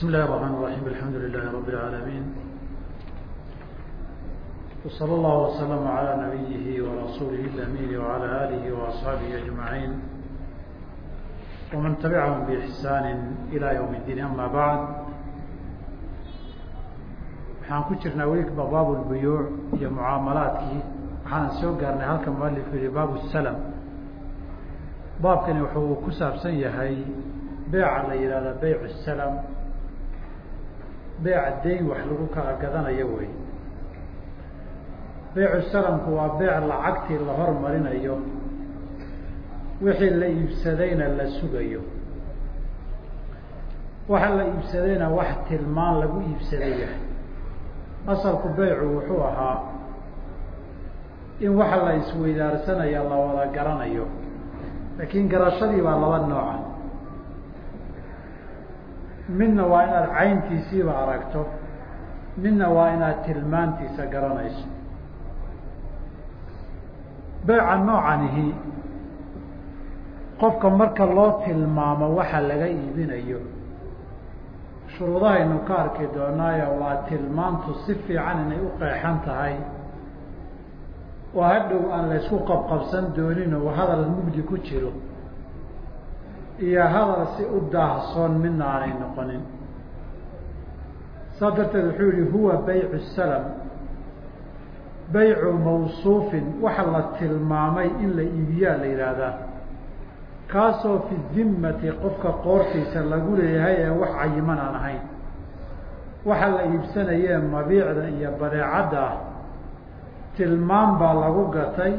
بسم الله الرحمن الرحيم الحمد لله رب العالمين وصلى الله وسلم على نبيه ورسوله الأمين وعلى آله وأصحابه أجمعين ومن تبعهم بإحسان إلى يوم الدين أما بعد waxaan ku jirnaa weliba baabu lbuyuuc iyo mucaamalaadkii waxaanan soo gaarnay halka mualifku yihi baabu salam baabkani wuxuu ku saabsan yahay beeca la yihahda beyc salam beeca dayn wax lagu kala gadanayo wey beycu salamku waa beec lacagtii la hormarinayo wixii la iibsadayna la sugayo. Waxa la iibsadayna wax tilmaan lagu iibsaday yahay. Asalku beycu wuxuu ahaa in waxa la isweydaarsanaya la wada garanayo. Laakiin garashadii baa laba nooca midna waa inaad cayntiisiiba aragto. Midna waa inaad tilmaantiisa garanayso. Beyca noocanihi qofka marka loo tilmaamo waxa laga iibinayo shuruudahaynu ka arki doonaayo waa tilmaantu si fiican inay u qeexan tahay. Oo hadhow aan la ysku qabqabsan doonin oo hadal mugdi ku jiro iyo hadal si u daahsoon midna aanay noqonin. Saas darteed wuxuu yihi huwa baycu salam baycu mawsuufin. Waxa la tilmaamay in la iibiyaa la yidhaahdaa. Kaasoo fi dimmati qofka qoortiisa lagu leeyahay ee wax cayiman aan ahayn. Waxa la iibsanayee mabiicda iyo badeecadda ah. Tilmaam baa lagu gatay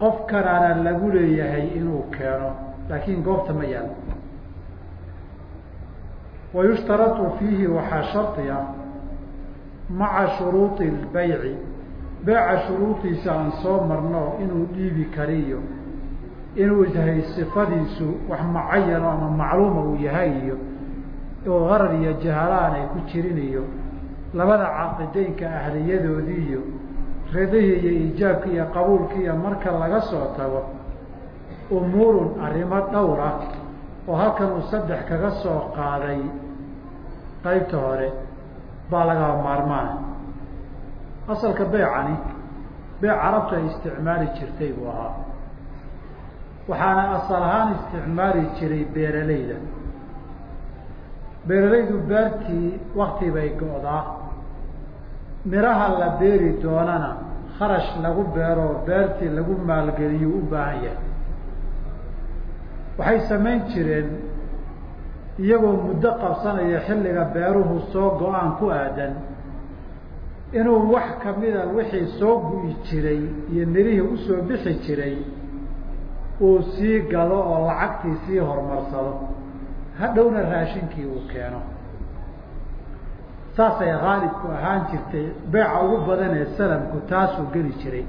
qofkanaana lagu leeyahay inuu keeno laakiin goobta ma yaalo wa yushtaratu fiihi waxaa shardiya maca shuruudi lbayci beeca shuruudiisa aan soo marno inuu dhiibi kariyo inuu yahay sifadiisu wax mucayano ama macluuma uu yahay iyo oo qarar iyo jahalaan ay ku jirin iyo labada caaqideynka ahliyadoodii iyo ridihii iyo iijaabki iyo qabuulkiiyo marka laga soo tago umuurun arrimo dhowr ah oo halkan uu saddex kaga soo qaaday qaybta hore baa lagaba maarmaana asalka beecani beec carabtu ay isticmaali jirtay buu ahaa. Waxaana asal ahaan isticmaali jiray beeralayda beeralaydu beertii wakti bay go-daa. Miraha la beeri doonana kharash lagu beero beertii lagu maalgeliyo u baahan yahay waxay samayn jireen iyagoo muddo qabsanaya xilliga beeruhu soo go'aan ku aadan. Inuu wax kamida wixii soo gu'i jiray iyo mirihii u soo bixi jiray uu sii gado oo lacagtii sii horumarsado hadhowna raashinkii uu keeno. Saasay haalibku ahaan jirtay beeca ugu badan ee salamku taasuu geli jiray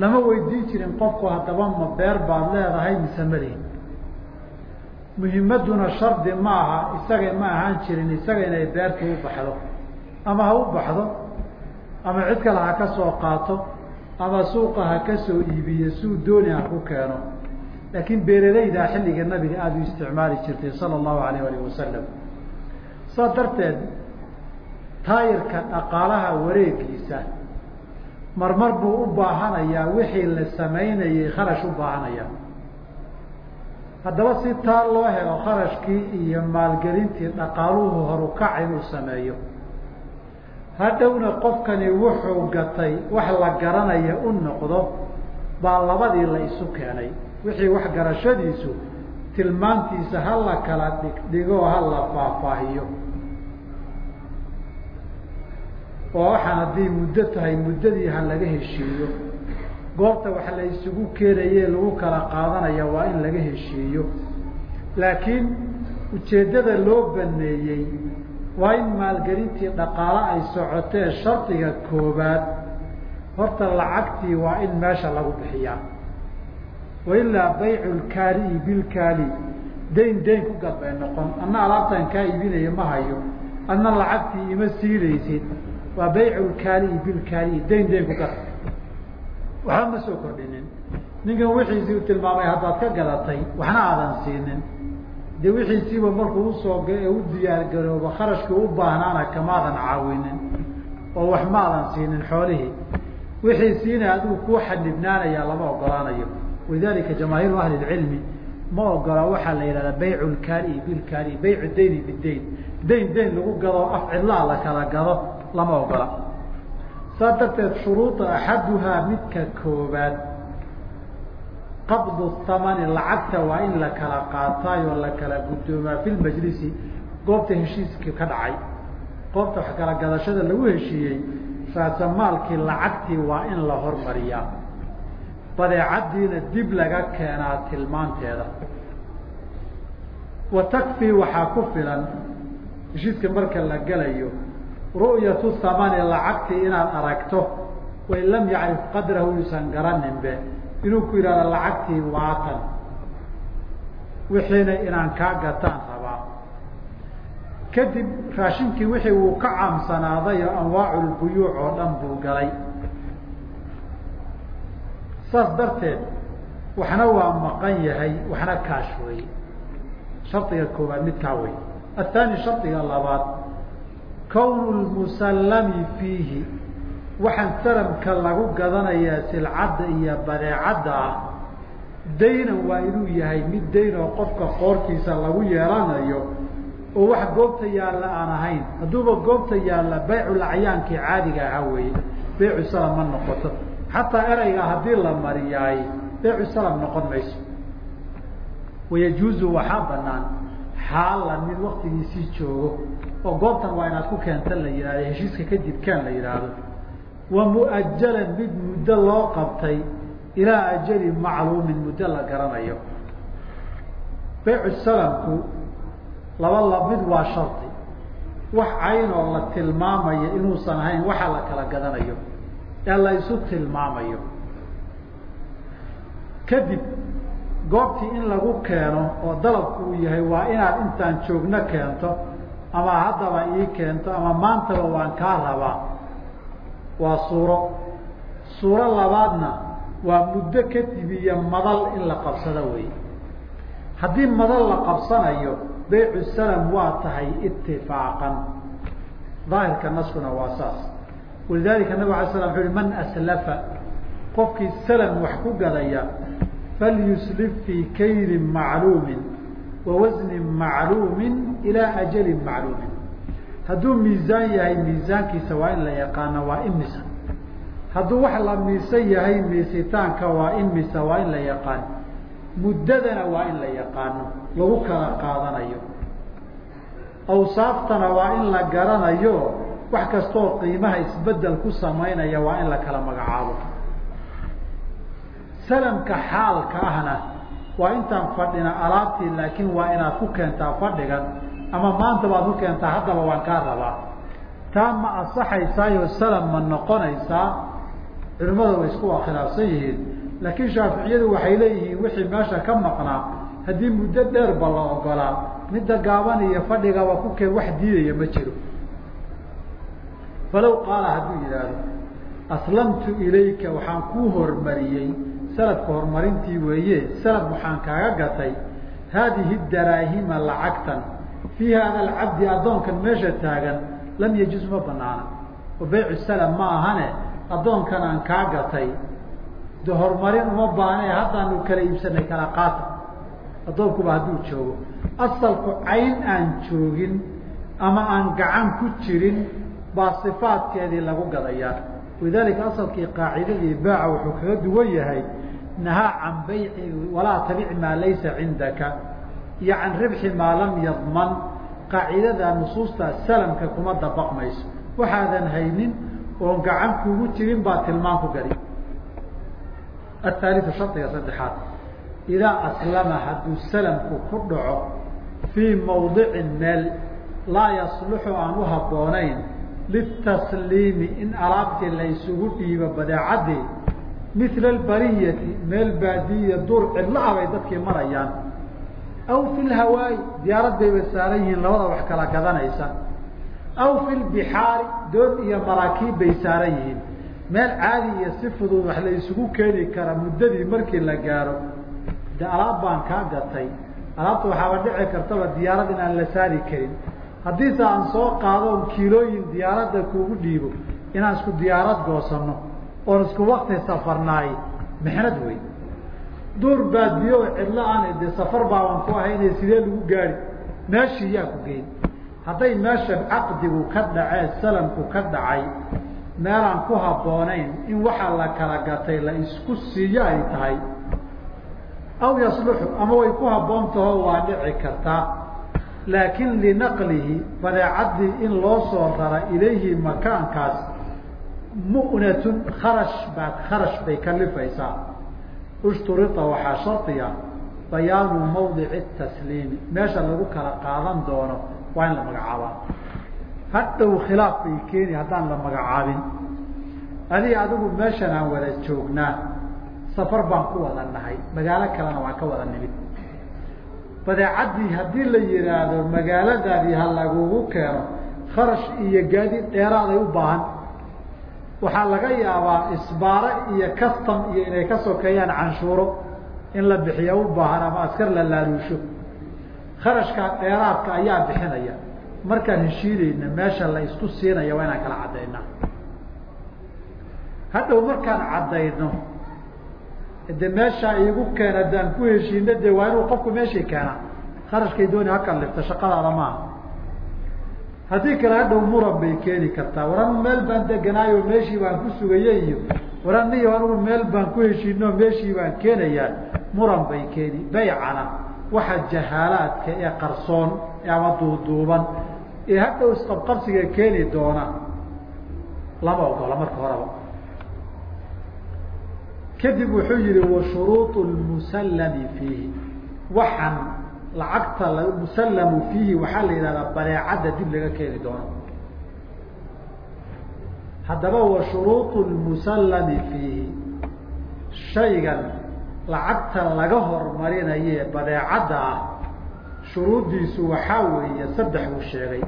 lama weydiin jirin qofku haddaba ma beer baad leedahay mise malihin muhimadduna shardi ma aha isaga ma ahaan jirin isaga inay beertu u baxdo. Ama ha u baxdo ama cid kale ha ka soo qaato ama suuqa ha ka soo iibiyo suu dooni ha ku keeno. Laakiin beeralaydaa xilliga nabiga aada u isticmaali jirtay sala allahu alayh alih wasalam saas darteed taayirka dhaqaalaha wareegiisa marmar buu u baahanayaa wixii la samaynayay kharash u baahanaya haddaba si taa loo helo kharashkii iyo maalgelintii dhaqaaluhu horukac inuu sameeyo. Hadhowna qofkani wuxuu gatay wax la garanaya u noqdo baa labadii la isu keenay. Wixii wax garashadiisu tilmaantiisa ha la kala dhigdhigoo ha la faahfaahiyo oo waxaan haddii muddo tahay muddadii ha laga heshiiyo. Goobta wax la isugu keenaye lagu kala qaadanaya waa in laga heshiiyo. Laakiin ujeeddada loo baneeyey waa in maalgelintii dhaqaale ay socotee shardiga koobaad horta lacagtii waa in meesha lagu bixiyaa. Wailaa baycu lkaali'i bilkaali dayn dayn ku gad bay noqon. Adna alaabtan kaa iibinaya ma hayo. Adna lacagtii ima siinaysid waa baycu lkaali'i bilkaali'i dayn dayn ku gad waxba ma soo kordhinin. Ninkan wixiisii u tilmaamay haddaad ka gadatay waxna aadan siinin. Dee wixiisiiba markuu u soo u diyaargaroobo kharashkii u baahnaana kamaadan caawinin oo wax maadan siinin xoolihii. Wixiisiina adigu kuu xanibnaanayaa lama ogolaanayo walidalika jamaahiiru ahli lcilmi ma ogola waxaa la yidhahdaa baycu lkaari bilkaari baycu dayni bidayn dayn. Dayn lagu gado af cidlaa la kala gado lama ogola saas darteed shuruuda axaduhaa midka koobaad qabdu thamani lacagta waa in la kala qaataayoo la kala guddoomaa fi lmajlisi goobta heshiiskii ka dhacay goobta wax kala gadashada lagu heshiiyey raasamaalkii lacagtii waa in la hormariyaa. Badeecaddiina dib laga keenaa tilmaanteeda. Wa takfii waxaa ku filan heshiiska marka la gelayo ru'yatu thamani lacagtii inaad aragto wain lam yacrif qadrahu yuusan garaninbe. Inuu ku yidhahdo lacagtii waatan. Wixiina inaan kaa gataan rabaa. Kadib raashinkii wixii wuu ka caamsanaaday oo anwaacu lbuyuuc oo dhan buu galay. Saas darteed waxna waa maqan yahay waxna kaash weeye shardiga koobaad midkaa wey athaani shardiga labaad kownu lmusallami fiihi waxaan salamka lagu gadanayaa silcadda iyo badeecadda ah daynan waa inuu yahay mid dayn qofka qoortiisa lagu yeelanayo oo wax goobta yaalla aan ahayn hadduuba goobta yaalla baycul caadiga ahaa weeye baycu salam ma noqoto xataa ereyga haddii la mariyaay baycu salam noqon mayso wayajuuzu waxaa banaan xaalan mid waktigiisii joogo oo goobtan waa inaad ku keenta la yihahdo heshiiska kadib keen la yidhaahdo. Wa muajalan mid muddo loo qabtay ilaa ajali macluumin muddo la garanayo. Baycu salamku laba la mid waa shardi wax cayn oo la tilmaamayo inuusan ahayn waxa la kala gadanayo ee la isu tilmaamayo. Kadib goobtii in lagu keeno oo dalabku uu yahay waa inaad intaan joogno keento ama haddaba ii keento ama maantaba waan kaa rabaa waa suuro. Suuro labaadna waa muddo kadib iyo madal in la qabsado wey haddii madal la qabsanayo baycu salam waa tahay itifaaqan daahirka naskuna waa saas. Walidalika nabig ala slam wuxu uhi man aslafa qofkii salam wax ku gadaya falyuslif fii kaylin macluumin wa wasnin macluumin ilaa ajalin macluumin hadduu miisaan yahay miisaankiisa waa in la yaqaano waa imisa hadduu wax la miisan yahay miisitaanka waa imisa waa in la yaqaan muddadana waa in la yaqaano lagu kala qaadanayo awsaaftana waa in la garanayo wax kastoo qiimaha isbeddel ku samaynaya waa in la kala magacaabo salamka xaalka ahna waa intaan fadhina alaabtii laakiin waa inaad ku keentaa fadhigan ama maanta baad ku keentaa haddaba waan kaa rabaa. Taa ma asaxaysaayo salam ma noqonaysaa. Culimmada way isku khilaafsan yihiin. Laakiin shaaficiyadu waxay leeyihiin wixii meesha ka maqnaa. Haddii muddo dheerba la ogolaa midda gaaban iyo fadhigaba ku keen wax diidaya ma jiro. Falow qaala hadduu yidhaahdo aslamtu ilayka waxaan kuu hormariyey sanadka horumarintii weeye sanad waxaan kaaga gatay. Haadihi daraahima lacagtan. Fii hada alcabdi addoonkan meesha taagan lam yajuz ma banaana oo baycu salam ma ahane addoonkan aan kaa gatay. De horumarin uma baahne haddaanu kala iibsanay kala qaata. Addoonkuba hadduu joogo. Asalku cayn aan joogin ama aan gacan ku jirin baa sifaadkeedii lagu gadayaa walidalika asalkii qaacidadii baaca wuxuu kaga duwan yahay nahaa can bayci walaa tabic maa laysa cindaka iyo can ribxi maa lam yadman. Qaacidada nusuusta salamka kuma dabaqmayso. Waxaadan haynin oon gacan kugu jirin baa tilmaan ku gari. Athaaliu shardiga saddexaad. Idaa aslama hadduu salamku ku dhaco fii mawdicin meel laa yasluxu aan u habboonayn litasliimi in alaabtii la isugu dhiibo badeecadii mila albariyati meel baadiya duur cidlo ah bay dadkii marayaan aw fi lhawaayi diyaarad bayba saaran yihiin labada wax kala gadanaysa aw fi lbixaari doon iyo maraakiib bay saaran yihiin meel caadi iyo si fudud wax la isugu keeni kara muddadii markii la gaaro de alaab baan kaa gatay alaabta waxaaba dhici kartaba diyaarad inaan la saari karin haddiise aan soo qaado on kiilooyin diyaaradda kuugu dhiibo inaan isku diyaarad goosanno oon isku wakti safarnaay mixnad wey duur baadiyo cidlo aan de safar baaban ku ahayne sidee lagu gaadi meeshii yaa ku geyn. Hadday meeshan caqdigu ka dhacee salamku ka dhacay meelaan ku habboonayn in waxaa la kala gatay la isku siiyo ay tahay. Aw yasluxu ama way ku habboon taho waa dhici kartaa laakiin linaqlihi badeecaddii in loo soo rara ilayhi makaankaas mu'natun kharash baad kharash bay kalifaysaa ushturita waxaa shardiya bayaanu mawdici tasliimi. Meesha lagu kala qaadan doono waa in la magacaabaa. Hadhow khilaaf bay keeni haddaan la magacaabin. Adiga adigu meeshan aan wada joognaa safar baan ku wada nahay. Magaalo kalena waan ka wada nimid badeecaddii haddii la yihaahdo magaaladaadii ha lagugu keeno kharash iyo gaadiid dheeraaday u baahan. Waxaa laga yaabaa isbaare iyo custom iyo inay ka sokeeyaan canshuuro in la bixiya u baahan ama askar la laaluusho. Kharashkaa dheeraadka ayaa bixinaya. Markaan heshiideyna meesha la isku siinaya waa inaan kala caddaynaa hadhow markaan caddayno de meeshaa iigu keen haddaan ku heshiino de waa inuu qofku meeshii keenaa? Kharashkay dooni ha kalifta shaqadaada maaha haddii kale hadhow muran bay keeni kartaa. War anu meel baan deganaayo meeshii baan ku sugayey iyo war aniyo anugu meel baan ku heshiino meeshii baan keenayaa muran bay keeni. Baycana waxa jahaalaadka ee qarsoon ama duuduuban ee hadhow isqabqabsiga keeni doona. Lama ogola marka horeba kadib wuxuu yihi washuruuط musallami fiihi. Waxaan lacagta musallamu fiihi waxaa la yihahdaa badeecadda dib laga keeni doono. Haddaba washuruuط musallami fiihi. Shaygan lacagta laga hormarinaye badeecadda ah shuruuddiisu waxaa weeye saddex buu sheegay.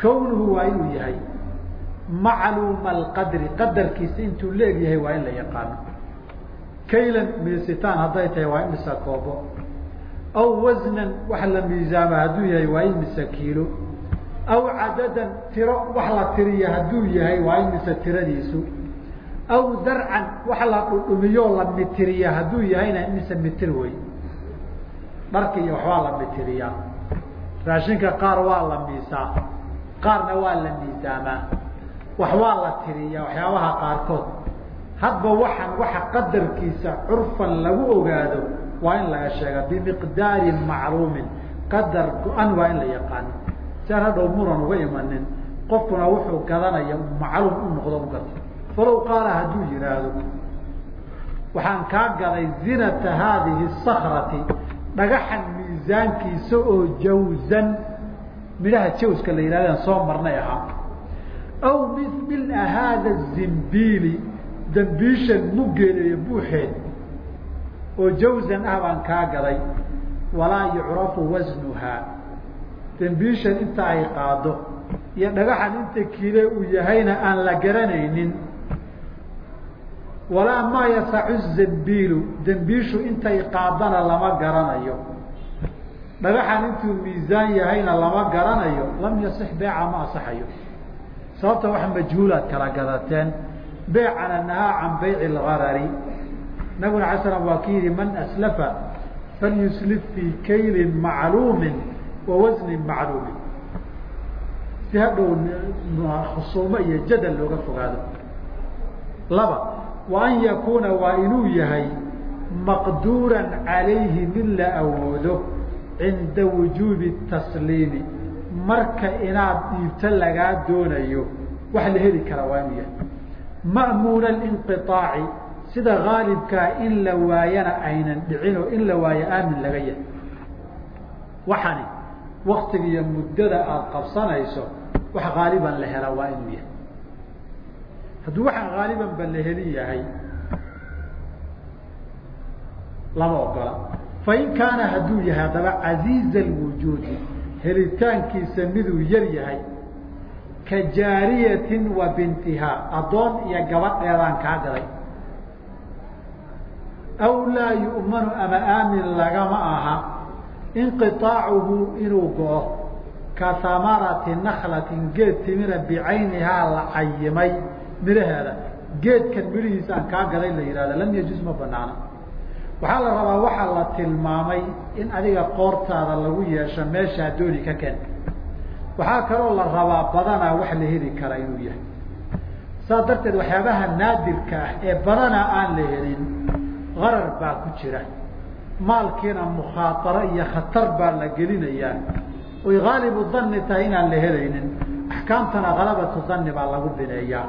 Kownuhu waa inuu yahay macluuma alqadri qadarkiisa intuu la eg yahay waa in la yaqaano kaylan miisitaan hadday tahay waa in mise koobo. Aw wasnan wax la miisaama hadduu yahay waa in mise kiilo. Aw cadadan tiro wax la tiriya hadduu yahay waa in mise tiradiisu. Aw darcan wax la dhudhumiyoo la mitiriya hadduu yahayna mise mitir wey dharka iyo waxbaa la mitiriyaa. Raashinka qaar waa la miisaa. Qaarna waa la miisaamaa. Wax waa la tiriyaa waxyaabaha qaarkood hadba waxaan waxa qadarkiisa curfan lagu ogaado waa in laga sheega bimiqdaarin macluumin qadar go-an waa in la yaqaano si hadhow muran uga imanin. Qofkuna wuxuu gadanaya macluum u noqdo u garta falow qaala hadduu yihaahdo waxaan kaa gaday zinata haadihi sakrati dhagaxan miisaankiisa oo jawzan. Midhaha jawska la yihahdan soo marnay ahaa. Aw mila haada zimbiili dambiishan muggeeda iyo buuxeed oo jawzan ah baan kaa gaday walaa yucrafu wasnuhaa dambiishan inta ay qaado iyo dhagaxan inta kiile uu yahayna aan la garanaynin. Walaa maa yasacu zambiilu dambiishu intay qaadana lama garanayo. Dhagaxan intuu miisaan yahayna lama garanayo lam yasix beeca ma asaxayo. Sababta wax majhuulaad kala gadateen beecana nahaa can bayci lgarari nabiguna alay slam waa ki yihi man aslafa falyuslif fii kaylin macluumin wa wasnin macluumin. Si hadhow khusuumo iyo jadal looga fogaado. Laba wa an yakuuna waa inuu yahay maqduuran calayhi mid la awoodo cinda wujuubi tasliimi marka inaad dhiibto lagaa doonayo wax la heli kara waa inuu yahay ma'muuna linqiaaci sida haalibkaa in la waayana aynan dhicin oo in la waayo aamin laga yahay. Waxani waktiga iyo muddada aada qabsanayso wax haaliban la hela waa inuu yahay. Hadduu waxaan haaliban ba la heli yahay lama ogola. Fain kaana hadduu yahay haddaba casiiza alwujuudi helitaankiisa miduu yar yahay ka jaariyatin wa bintihaa addoon iyo gabadheedaan kaa gaday aw laa yu'manu ama aamin lagama aha inqiaacuhu inuu go-o ka hamarati naklatin geed timira bicaynihaa la cayimay midhaheeda geedkan midhihiisa kaa gaday la yihahda lam yajuz ma banaana waxaa la rabaa waxaa la tilmaamay in adiga qoortaada lagu yeesho meeshaa dooni ka ken waxaa kaloo la rabaa badanaa wax la heli kara inuu yahay. Saas darteed waxyaabaha naadirka ah ee badanaa aan la helin qarar baa ku jira. Maalkiina mukhaataro iyo khatar baa la gelinayaa oy haalibu danni tahay inaan la helaynin. Axkaamtana halabatu danni baa lagu bineeyaa.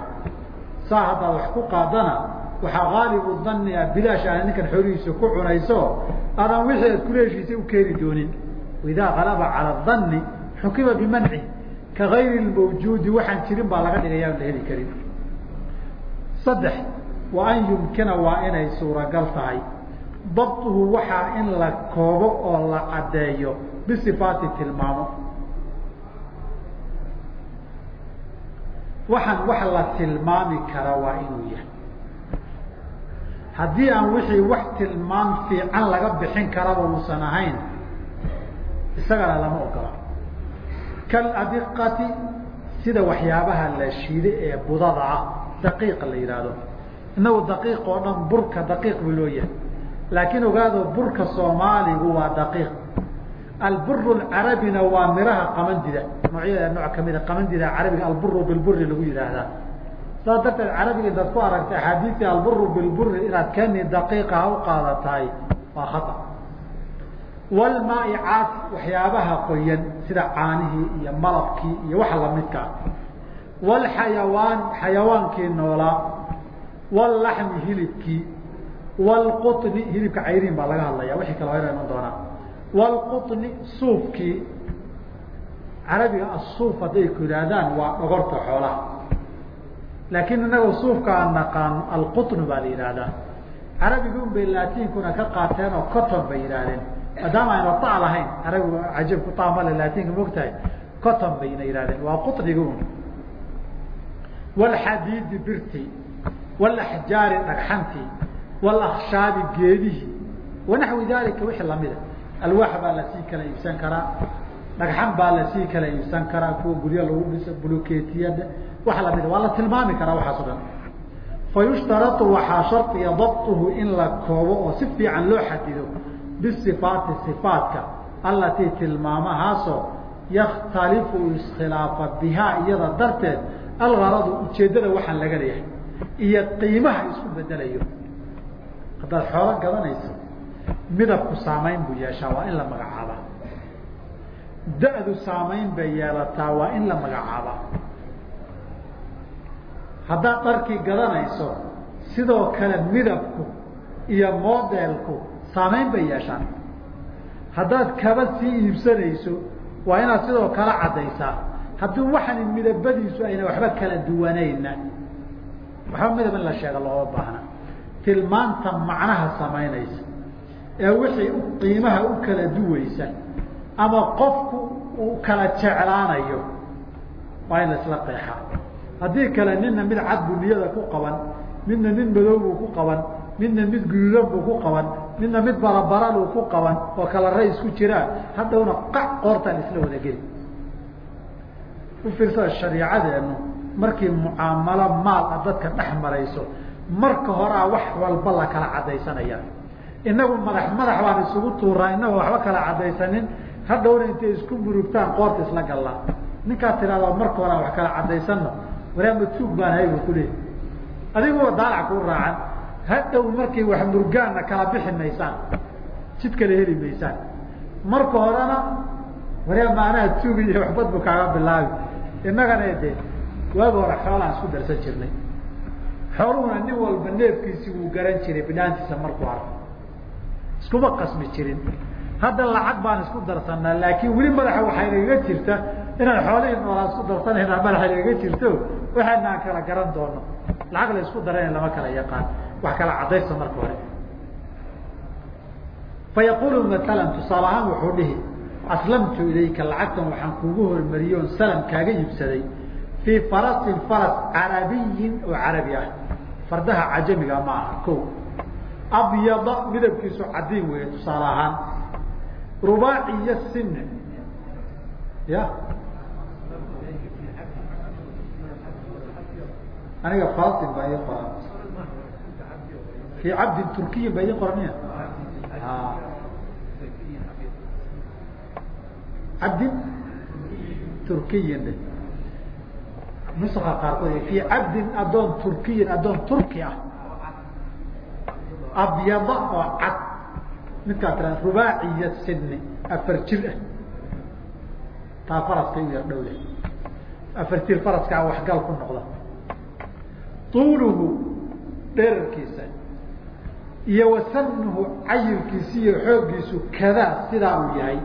Saa haddaad wax ku qaadana waxaa haalibu danni ah bilaash aana ninkan xoolihiisa ku cunayso adaan wixii aad kula heshiisa u keeni doonin. Idaa halaba cala danni xukima bimanci ka gayri lmawjuudi waxaan jirin baa laga dhigaya la heli karin. Saddex wa an yumkina waa inay suuragal tahay. Dabtuhu waxaa in la koobo oo la caddeeyo bisifaati tilmaamo. Waxaan wax la tilmaami kara waa inuu yahay. Haddii aan wixii wax tilmaam fiican laga bixin karaba uusan ahayn isagana lama ogola kaladiqati sida waxyaabaha la shiiday ee budada ah daqiiqa la yidhaahdo inagu daqiiq oo dhan burka daqiiq buu loo yahay laakiin ogaado burka soomaaligu waa daqiiq alburu carabina waa miraha qamandida noocyada nooc kamida qamandida carabiga alburu bilburi lagu yidhaahdaa saas darteed carabiga intaad ku aragtay axaadiistii alburu bilburi inaad keni daqiiqa ha u qaadatahay waa khata walmaa'icaati waxyaabaha qoyan sida caanihii iyo malabkii iyo waxa lamidkaa walxayawaan xayawaankii noolaa walaxmi hilibkii wlquni hilibka cayriin baa laga hadlaya wixii kale ina iman doonaa wlquni suufkii carabiga asuuf hadday ku yidhaahdaan waa dhogorta xoolaha laakiin inagoo suufka aan naqaano baa la yidhaahdaa carabiga un bay laatiinkuna ka qaateen oo coton bay yidhaahdeen maadaama ayna ta lahayn carabigu cajabku taamale laatiinka mogtahay coton bayna yidhahdeen waa quniga un wlxadiidi birti walaxjaari dhagxantii walakhshaabi geedihii wanaxwi dalika wixii lamida alwaax baa la sii kala iibsan karaa. Dhagxan baa la sii kala iibsan karaa. Kuwa guryo lagu dhiso buluketiyada waxa lamida waa la tilmaami karaa waxaas dhan. Fayushtarau waxaa shardiga dabtuhu in la koobo oo si fiican loo xadido bisifaati sifaatka allatii tilmaamahaasoo yakhtalifu iskhilaafa bihaa iyada darteed algaradu ujeeddada waxaan laga leeyahay iyo qiimaha isku bedelayo haddaad xoolo gadanayso midabku saamayn buu yeeshaa waa in la magacaabaa da-du saamayn bay yeelataa waa in la magacaabaa haddaad dharkii gadanayso sidoo kale midabku iyo modelku saamayn bay yeeshaan. Haddaad kaba sii iibsanayso waa inaad sidoo kale caddaysaa. Haddii waxani midabadiisu ayna waxba kala duwanayna. Waxba midab in la sheega looma baahna. Tilmaanta macnaha samaynaysa. Ee wixii qiimaha u kala duwaysa. Ama qofku uu kala jeclaanayo. Waa in la isla qeexaa haddii kale nina mid cad buu niyada ku qaban. Midna mid madow buu ku qaban. Midna mid guduudan buu ku qaban midna mid barabaraluu ku qaban oo kala ray isku jiraan haddawna qac qoortaan isla wada geli u fiirsada markii mucaamalo maal a dadka dhex marayso marka horaa wax walba la kala caddaysanaya inagu madax madax baan isugu tuuraa inagoo waxba kala caddaysanin. Hadhowna intay isku murugtaan qoorta isla gallaa ninkaa tidhahdaa marka horaa wax kala caddaysano waraama tuug baan hayba kuleey adiguba daalac kuu raacan hadhow markay wax murgaanna kala bixi maysaan jid kala heli maysaan. Marka horena wareema anaa tuugi iyo waxbad bu kaaga bilaabi. Innagana de waagi hore xoolaan isku darsan jirnay. Xooluhuna nin walba neefkiisi wuu garan jiray bidhaantiisa markuu arko. Iskuma qasmi jirin. Hadda lacag baan isku darsanaa laakiin weli madaxa waxay nagaga jirta inaan xoolihii noolaa isku darsanayna madaxa nagaga jirto waxaana aan kala garan doono lacag la isku darana lama kala yaqaan wax kala caddaysta marka hore. Fa yaqulu maalan tusaale ahaan wuxuu dhihi aslamtu ilayka lacagtan waxaan kuugu hormariyey salam kaaga iibsaday fii farasin faras carabiyin oo carabi ah. Fardaha cajamiga ma aha ko abyada midabkiisu cadiin weeye tusaale ahaan. Rubaaciyo sini ya? Aniga fasil baa ii qoran fi cabdin turkiyin baa ii qoran ya cabdin turkiyin nuska qaarkood fi cabdin adoon turkiyin adoon turki ah. Abyada oo cad. Midkaa tira rubaaciya sini afar jir ah. Taa faraskay u yar dhowda afar jir faraskaa waxgal ku noqda. Tuuluhu dherarkiisa iyo wasanuhu cayilkiisi iyo xooggiisu kadaa sidaa uu yahay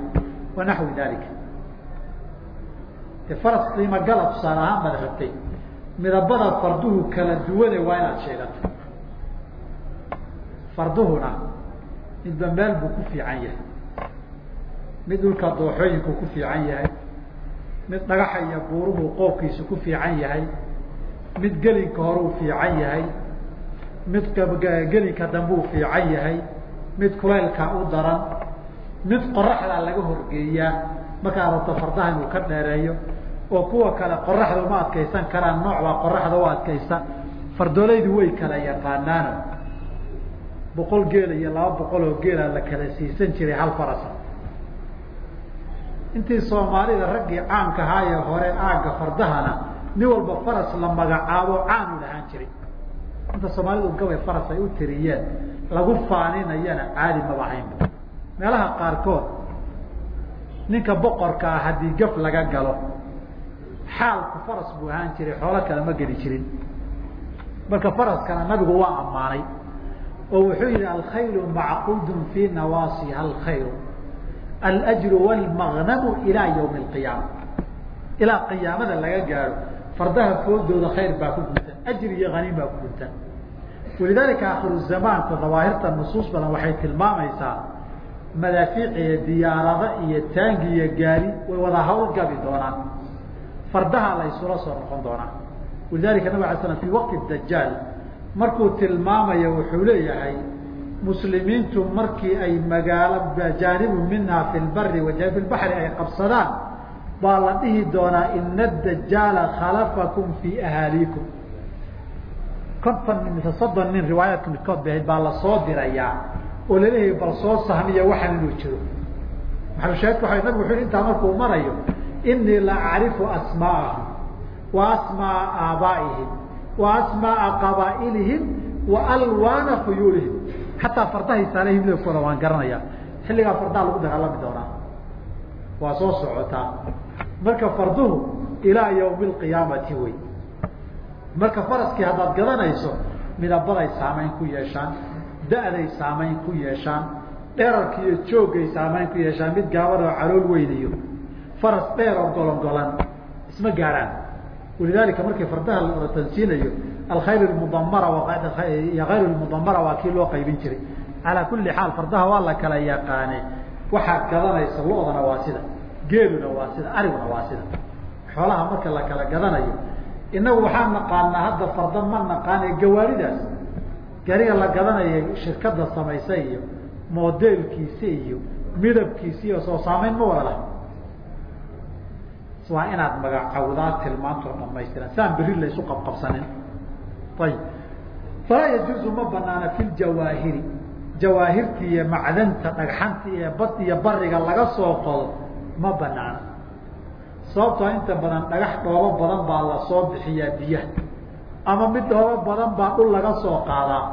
wanaxwi dalika de faras qiimo gala tusaale ahaan baad rabtay. Midabada farduhu kala duwane waa inaad sheegato. Farduhuna midba meel buu ku fiican yahay. Mid dhulka dooxooyinku ku fiican yahay. Mid dhagaxa iyo buuruhu qoobkiisu ku fiican yahay. Mid gelinka hore uu fiican yahay mid gelinka dambe uu fiican yahay mid kulaylka u daran mid qoraxdaa laga horgeeyaa markaa rabto fardaha inuu ka dheereeyo oo kuwa kale qoraxda uma adkaysan karaan nooc baa qoraxda u adkaysa fardoolaydu way kala yaqaanaano boqol geela iyo laba boqol oo geela la kala siisan jiray hal farasa. Intii soomaalida raggii caamka ahaaye hore aagga fardahana nin walba faras la magacaabo caanu lahaan jiray inta soomaalidu gabay faras ay u tiriyeen lagu faaninayana caadi maba haynba meelaha qaarkood ninka boqorka ah haddii gaf laga galo xaalku faras buu ahaan jiray xoolo kale ma geli jirin. Marka faraskana nabigu waa ammaanay oo wuxuu yihi alkhaylu macquudun fii nawaasiha alkhayru alajru wlmagnamu ilaa ywmi alqiyaama ilaa qiyaamada laga gaadho fardaha foodooda khayr baa ku ajri iyo haniim baa ku guntan walidaalika akhiru zamaanku dawaahirta nusuus badan waxay tilmaamaysaa madaafiic iyo diyaarado iyo taangi iyo gaari way wada hawlgabi doonaan fardaha la isula soo noqon doonaa walidalika nabig ala slam fi waqti dajaal markuu tilmaamayo wuxuu leeyahay muslimiintu markii ay magaalo jaanibu minha fi lbari wa fi lbaxri ay qabsadaan baa la dhihi doonaa ina adajaala khalafakum fi ahaaliikum konton nin mise soddon nin riwaayaadka midkood ba ahayd baa la soo dirayaa oo la leeyahay bal soo sahmiya waxaan inuu jiro. Maxalushaahidku waa nabig wuxu intaa markuu marayo inii la acrifu asmaa'ahum wa asmaaa aabaaihim wa asmaaa qabaa'ilihim wa alwaana fuyuulihim xataa fardahay saale himlkooda waan garanaya. Xilligaa fardaha lagu dagaalami doonaa. Waa soo socotaa marka farduhu ilaa ywmi lqiyaamati wey marka faraskii haddaad gadanayso midabaday saamayn ku yeeshaan da-day saamayn ku yeeshaan dherarka iyo joogay saamayn ku yeeshaan mid gaaban oo calool weynayo faras dheer oo golongolan isma gaadhaan walidaalika markii fardaha la oratansiinayo alkhayr mudamara iyo hayr mudamara waa kii loo qaybin jiray. Calaa kuli xaal fardaha waa la kala yaqaane. Waxaad gadanaysa lo-dana waa sida geeluna waa sida ariguna waa sida. Xoolaha marka la kala gadanayo inagu waxaa naqaanaa hadda farda ma naqaane gawaaridaas. Gaariga la gadanayo shirkada samaysa iyo modelkiisa iyo midabkiisa iyo soo saamayn ma wada laha. Waa inaad magacawdaa tilmaantoo dhamaystiran saan beri la isu qabqabsanin. Ayib. Falaa yajuuzu ma banaana fi ljawaahiri jawaahirta iyo macdanta dhagxanta iyo bad iyo bariga laga soo qodo ma banaana sababtoo inta badan dhagax dhoobo badan baa la soo bixiyaa biyaha. Ama mid dhoobo badan baa dhul laga soo qaadaa.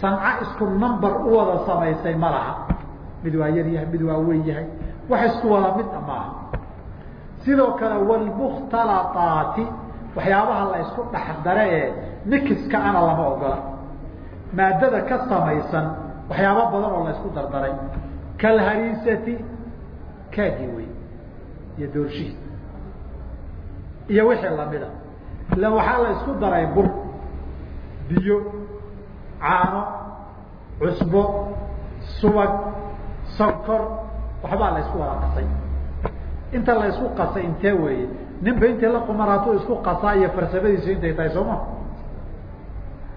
Sanco isku number u wada samaysay ma laha. Mid waa yar yahay mid waa weyn yahay. Wax isku wada mid a maaha sidoo kale wlmukhtalaaati waxyaabaha la isku dhexdare ee mikiska ana lama ogola. Maadada ka samaysan waxyaaba badan oo la isku dardaray. Kalhariisati kaagii wey iyo doorshihii iyo wixii lamida ila waxaa la isku daray bur. Biyo caano cusbo subag sonkor waxbaa la isku wada qasay. Inta la isku qasay intee weeye? Ninba intii la qumaraatuu isku qasaa iyo farsamadiisu intay tahay sooma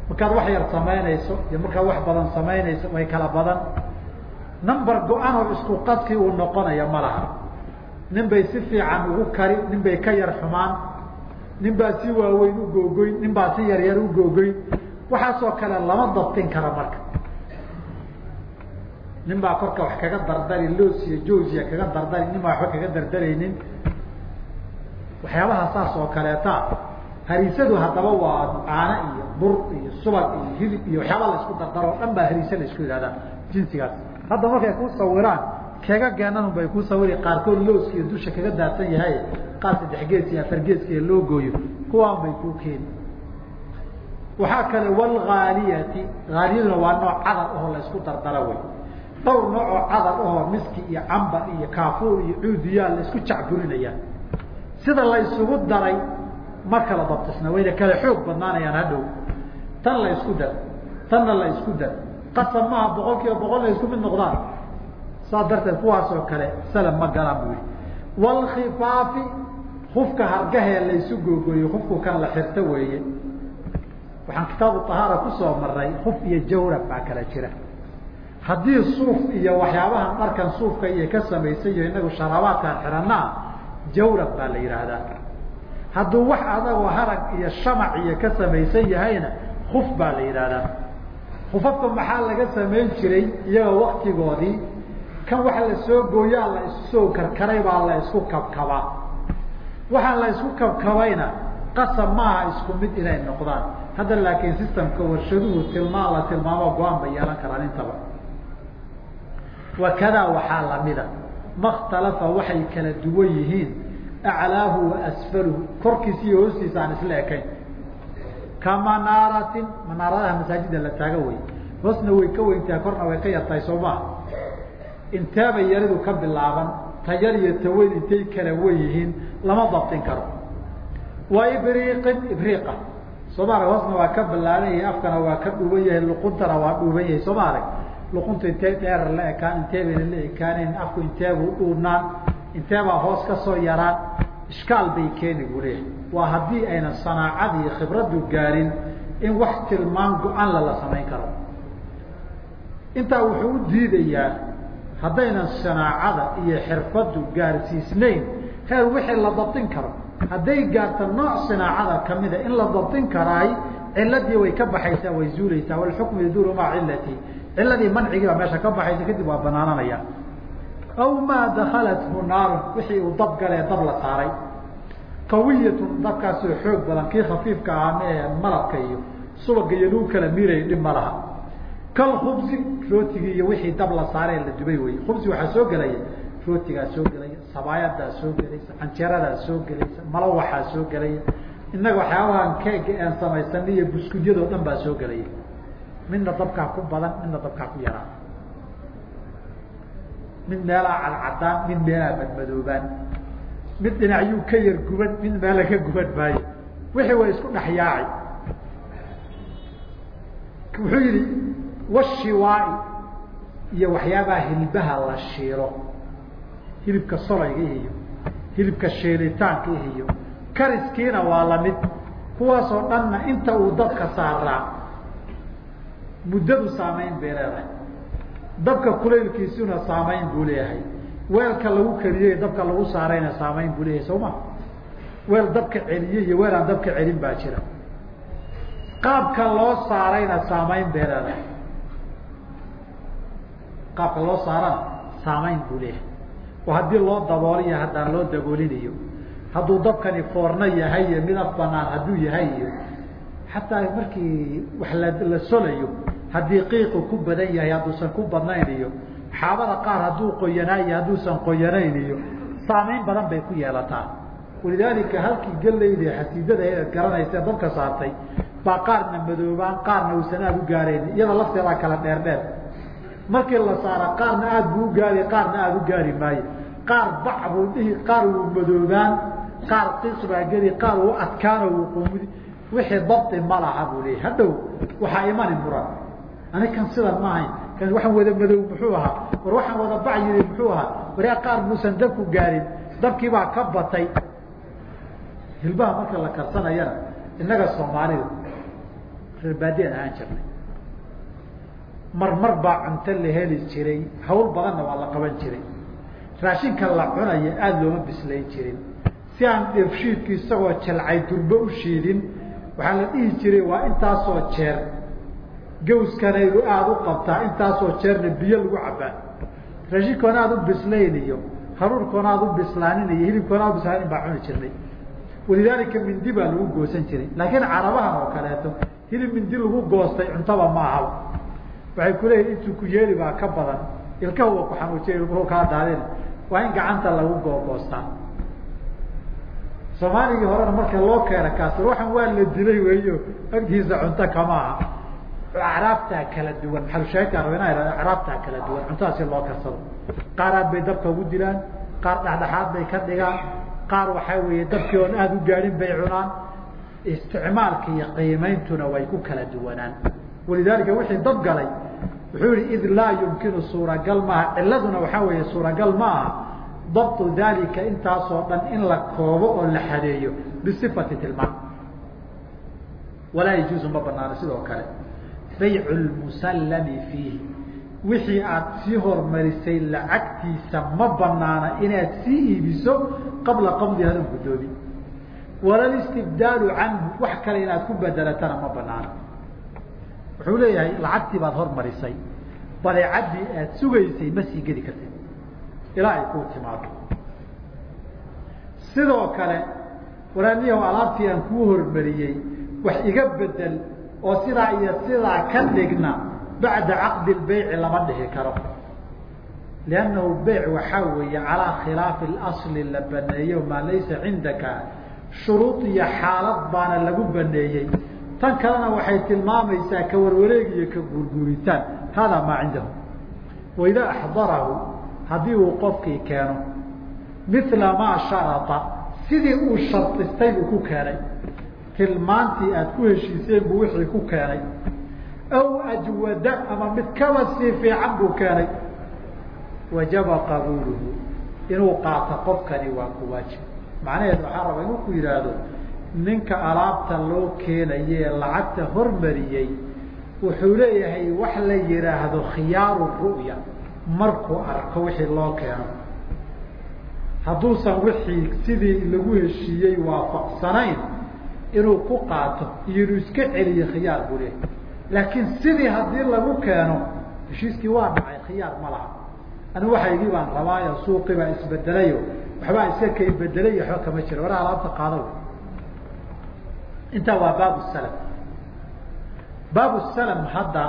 markaad wax yar samaynayso iyo markaad wax badan samaynayso way kala badan. Number go-an oo isku qadkii uu noqonaya ma laha nin bay si fiican ugu kari nin bay ka yar xumaan nin baa si waaweyn u googoyn nin baa si yaryar u googoyn. Waxaasoo kale lama dabtin kara marka. Nin baa korka wax kaga dardari los iyo georgia kaga dardari nin baa waxba kaga dardaraynin. Waxyaabaha saas oo kaleeta hariisadu haddaba waa caano iyo bur iyo subag iyo hilib iyo waxyaaba la isku dardaro o dhan baa hariise la isku yihahdaa jinsigaas. Hadda markay ku sawiraan keega geenanun bay ku sawiri qaarkood looska iyo dusha kaga daadsan yahay qaar saddex gees iyo afar geeskiiyo loo gooyo kuwaan bay ku keeni waxaa kale walghaaliyati haaliyaduna waa nooc cadar ahoo la isku dardara wey dhowr nooc oo cadar ahoo miski iyo cambar iyo kaafuur iyo cuudiyaa la isku jacburinaya sida la isugu daray ma kala dabtisna wayna kala xoog badnaanayaan hadhow tan la isku dar tanna la isku dar. Qasab maaha boqol kiiba boqol la isku mid noqdaan saas darteed kuwaas oo kale salam ma galaan bu yihi walkhifaafi kufka hargahee la isu googooyo kufku kan la xirto weeye. Waxaan kitaabu ahaara ku soo maray kuf iyo jawrab baa kala jira. Haddii suuf iyo waxyaabahan dharkan suufka iyo ka samaysan yaho inagu sharaabaadkaan xiranaa jawrab baa la yidhaahdaa. Hadduu wax adagoo harag iyo shamac iyo ka samaysan yahayna kuf baa la yidhaahdaa. Kufafka maxaa laga samayn jiray iyagoo waktigoodii kan waxa la soo gooyaa la issoo karkaray baa la isku kabkabaa. Waxaa la isku kabkabayna qasab maaha isku mid inay noqdaan. Hadda laakiin systemka warshaduhu tilmaan la tilmaamo go'aan bay yeelan karaan intaba. Wakadaa waxaa lamida makhtalafa waxay kala duwan yihiin aclaahu wa asfaluhu. Korkiisa iyo hoostiisa aan isla ekayn. Ka manaaratin manaaradaha masaajida la taaga wey. Hoosna way ka weyntahay korna way ka yartahay soo maha inteebay yaridu ka bilaaban tayar iyo taweyn intay kala wen yihiin lama dabtin karo. Wa ibriiqin ibriiqa. Arag hoosna waa ka ballaaran yahay afkana waa ka dhuuban yahay luquntana waa dhuuban yahay. Sooma arag luquntu intee dheer la ekaan intee bayna la ekaaneyn afku inteebuu dhuunaan inteebaa hoos ka soo yaraan ishkaal bay keeni buu waa haddii aynan sanaacada iyo khibraddu gaarin in wax tilmaan go-an lala samayn karo. Intaa wuxuu u diidayaa haddaynan sanaacada iyo xirfaddu gaarsiisnayn heer wixii la dabtin karo. Hadday gaarto nooc sinaacada kamida in la dabtin karaay ciladii way ka baxaysaa way zuulaysaa. Walxukmu yaduuru maca cilati ciladii mancigii baa meesha ka baxaysa kadib waa banaananaya. Aw maa dakalathu naarun wixii uu dab galee dab la saaray qawiyatun dabkaasoo xoog badan kii khafiifka ahaa malabka iyo subaga iyo kala miiraya dhib ma laha kalkhubsi rootigii iyo wixii dab la saaree la dubay wey khubsi waxaa soo gelaya rootigaa soo gelaya sabaayadaa soo gelaysa canjeeradaa soo gelaysa malawaxaa soo gelaya. Innaga waxyaabahan keega aan samaysanay iyo buskudyadoo dhan baa soo gelaya. Midna dabkaa ku badan midna dabkaa ku yaraa. Mid meelaa cadcadaan mid meelaa madmadoobaan. Mid dhinacyuu ka yar guban mid meela ka guban maayo wixii way isku dhex yaaci wuxuu yihi washiwaai iyo waxyaabaha hilbaha la shiilo. Hilibka solayga iyo hilibka shiilitaanka iyo kariskiina waa la mid kuwaasoo dhanna inta uu dabka saaraa muddadu saamayn bay leedahay. Dabka kulaylkiisuna saamayn buu leeyahay. Weelka lagu kariyey dabka lagu saarayna saamayn buu leeyahay soo ma? Weel dabka celiye iyo weel aan dabka celin baa jira. Qaabka loo saarayna saamayn bay leedahay qaabka loo saarana saamayn buu leeyahay. Oo haddii loo dabooliyo haddaan loo daboolinayo hadduu dabkani foorno yahay iyo mid banaan hadduu yahay iyo xataa markii wax la la solayo haddii qiiqu ku badan yahay hadduusan ku badnayn iyo xaabada qaar hadduu qoyanaa iyo hadduusan qoyanayn iyo saamayn badan bay ku yeelataa. Walidaalika halkii gelayda xasiidada eed garanaysa dabka saartay baa qaarna madoobaan qaarna uusan aada u gaarayn iyada lafteedaa kala dheer dheer markii la saara qaarna aada buu ugaari qaarna aada u gaari maayo qaar bac buu dhihi qaar wuu madoobaan qaar qiiq baa geli qaar wuu adkaano wuu qumudi wixii dabti ma laha buu leeyay hadhow waxaa imani muran ani kan sidan ma ahayn. Kan waxaan wada madow muxuu ahaa. War waxaan wada bac yiri muxuu ahaa. Waryaa qaar muusan dabku gaarin dabkii baa ka batay. Hilbaha marka la karsanayana innaga soomaalida reer baadiyan ahaan jirnay marmar baa cunto la heli jiray hawl badanna waa la qaban jiray. Raashinka la cunaya aada looma bislayn jirin. Si aan dheefshiidku isagoo jalcay durbo u shiidin waxaa la dhihi jiray waa intaasoo jeer. Gawskanaydu aada u qabtaa intaasoo jeerna biyo lagu cabaa. Raashinkoona aada u bislayniyo haruurkoona aada u bislaaninayo hilibkoona aad bislaanin baa cuni jirnay. Walidaalika mindi baa lagu goosan jiray. Laakiin carabahan oo kaleeto hilib mindi lagu goostay cuntaba ma ahaba waxay kuleeyihin intuu ku yeeli baa ka badan. Ilkaha wa ku xanuujiya ilmuhu kaa daadin. Waa in gacanta lagu googoostaa soomaaligii horena marka loo keena kaas waxan waa la dilay weyo agtiisa cunto kama aha. Acraabtaa kala duwan. Maxalushaahidka raba inaa ihahdo acraabtaa kala duwan. Cuntada si loo karsado. Qaar aad bay dabka ugu dilaan. Qaar dhexdhexaad bay ka dhigaan. Qaar waxaa weeye dabkii oon aada u gaadhin bay cunaan. Isticmaalka iyo qiimeyntuna way ku kala duwanaan walidaalika wixii dab galay wuxuu yihi id laa yumkinu suuragal maaha. Ciladuna waxaa weeye suuragal ma aha. Dabtu dalika intaasoo dhan in la koobo oo la xadeeyo bisifati tilmaam walaa yajuuzu ma banaano sidoo kale. Baycu lmusallami fiihi. Wixii aad sii hormarisay lacagtiisa ma banaana inaad sii iibiso qabla qabdiha adan guddoomin walalistibdaalu canhu wax kale inaad ku bedelatana ma banaano wuxuu leeyahay lacagtii baad hormarisay. Badeecaddii aad sugaysay ma sii gedi kartid. Ilaa ay kuu timaado. Sidoo kale walaaliyahu alaabtii aan kuu hormariyey wax iga bedel oo sidaa iyo sidaa ka dhigna bacda caqdi lbeyci lama dhihi karo. Liannahu beyc waxaa weeye calaa khilaafi اlasli la baneeyo maa laysa cindaka. Shuruud iyo xaalad baana lagu baneeyey tan kalena waxay tilmaamaysaa ka warwareeg iyo ka guurguuritaan hada maa cindahu. Waidaa axdarahu haddii uu qofkii keeno mila maa sharata sidii uu shardistay buu ku keenay. Tilmaantii aad ku heshiiseen buu wixii ku keenay. Aw ajwada ama mid kaba sii fiican buu keenay. Wajaba qabuuluhu inuu qaato qofkani waa ku waajib. Macnaheedu waxaa raba inuu ku yidhaahdo ninka alaabta loo keenaye lacagta hormariyey wuxuu leeyahay wax la yihaahdo khiyaaru ru'ya. Markuu arko wixii loo keeno. Hadduusan wixii sidii lagu heshiiyey waafaqsanayn inuu ku qaato iyo inuu iska celiyo khiyaar buu leeyahay. Laakiin sidii haddii lagu keeno heshiiskii waa dhacay khiyaar ma laha. Anigu waxaygii baan rabaayo suuqii baa isbedelayo waxbaa iska kay bedelay waxba kama jiro. War alaabta qaado intaa waa baabu salam baabu salam hadda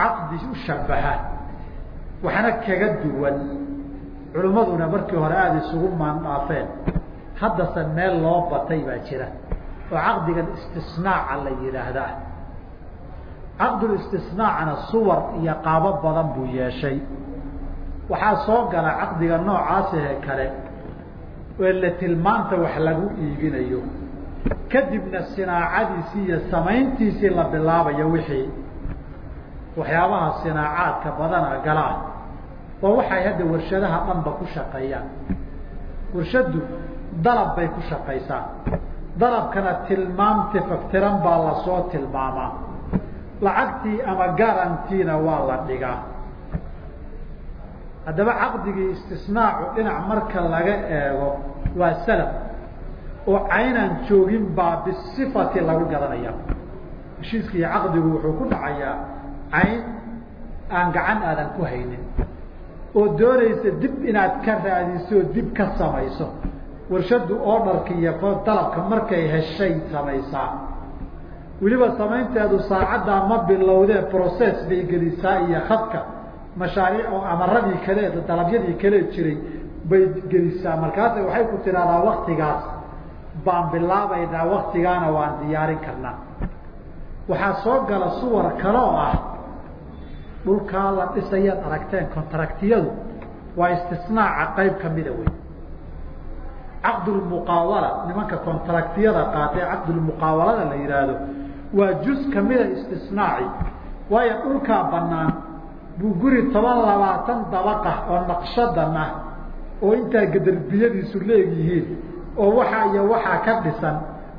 caqdi u shabaha waxna kaga duwan. Culimmaduna markii hore aada isugu maandhaafeen haddase meel loo batay baa jira oo caqdigan istisnaaca la yidhaahdaa. Caqdulistisnaacna suwar iyo qaabo badan buu yeeshay. Waxaa soo gala caqdiga noocaasahee kale ee la tilmaanta wax lagu iibinayo kadibna sinaacadiisii iyo samayntiisii la bilaabayo wixii. Waxyaabaha sinaacaadka badana galaa waa waxay hadda warshadaha dhanba ku shaqeeyaan. Warshaddu dalab bay ku shaqaysaa dalabkana tilmaamti faktiran baa la soo tilmaamaa. Lacagtii ama garantiina waa la dhigaa. Haddaba caqdigii istisnaacu dhinac marka laga eego waa salam oo caynaan joogin baa bisifati lagu garanaya heshiiskii caqdigu wuxuu ku dhacayaa cayn aan gacan aadan ku haynin oo doonaysa dib inaad ka raadiso dib ka samayso. Warshaddu ordarka iyo dalabka markay heshay samaysaa. Weliba samaynteedu saacaddaa ma bilowdee process bay gelisaa iyo khadka mashaariic oo amaradii kale dalabyadii kale jiray bay gelisaa. Markaasa waxay ku tidhahdaa waktigaas baan bilaabaynaa waktigaana waan diyaarin karnaa. Waxaa soo gala suwar kale oo ah dhulkaa la dhisayaad aragteen contractiyadu waa istisnaaca qayb kamida wey caqdulmuqaawala nimanka contractiyada qaatee caqdulmuqaawalada la yihaahdo waa juz kamida istisnaaci. Waayo dhulkaa banaan buu guri toban labaatan dabaqa oo naqshadan ah oo intaa gadarbiyadiisu leegyihiin oo waxaa iyo waxaa ka dhisan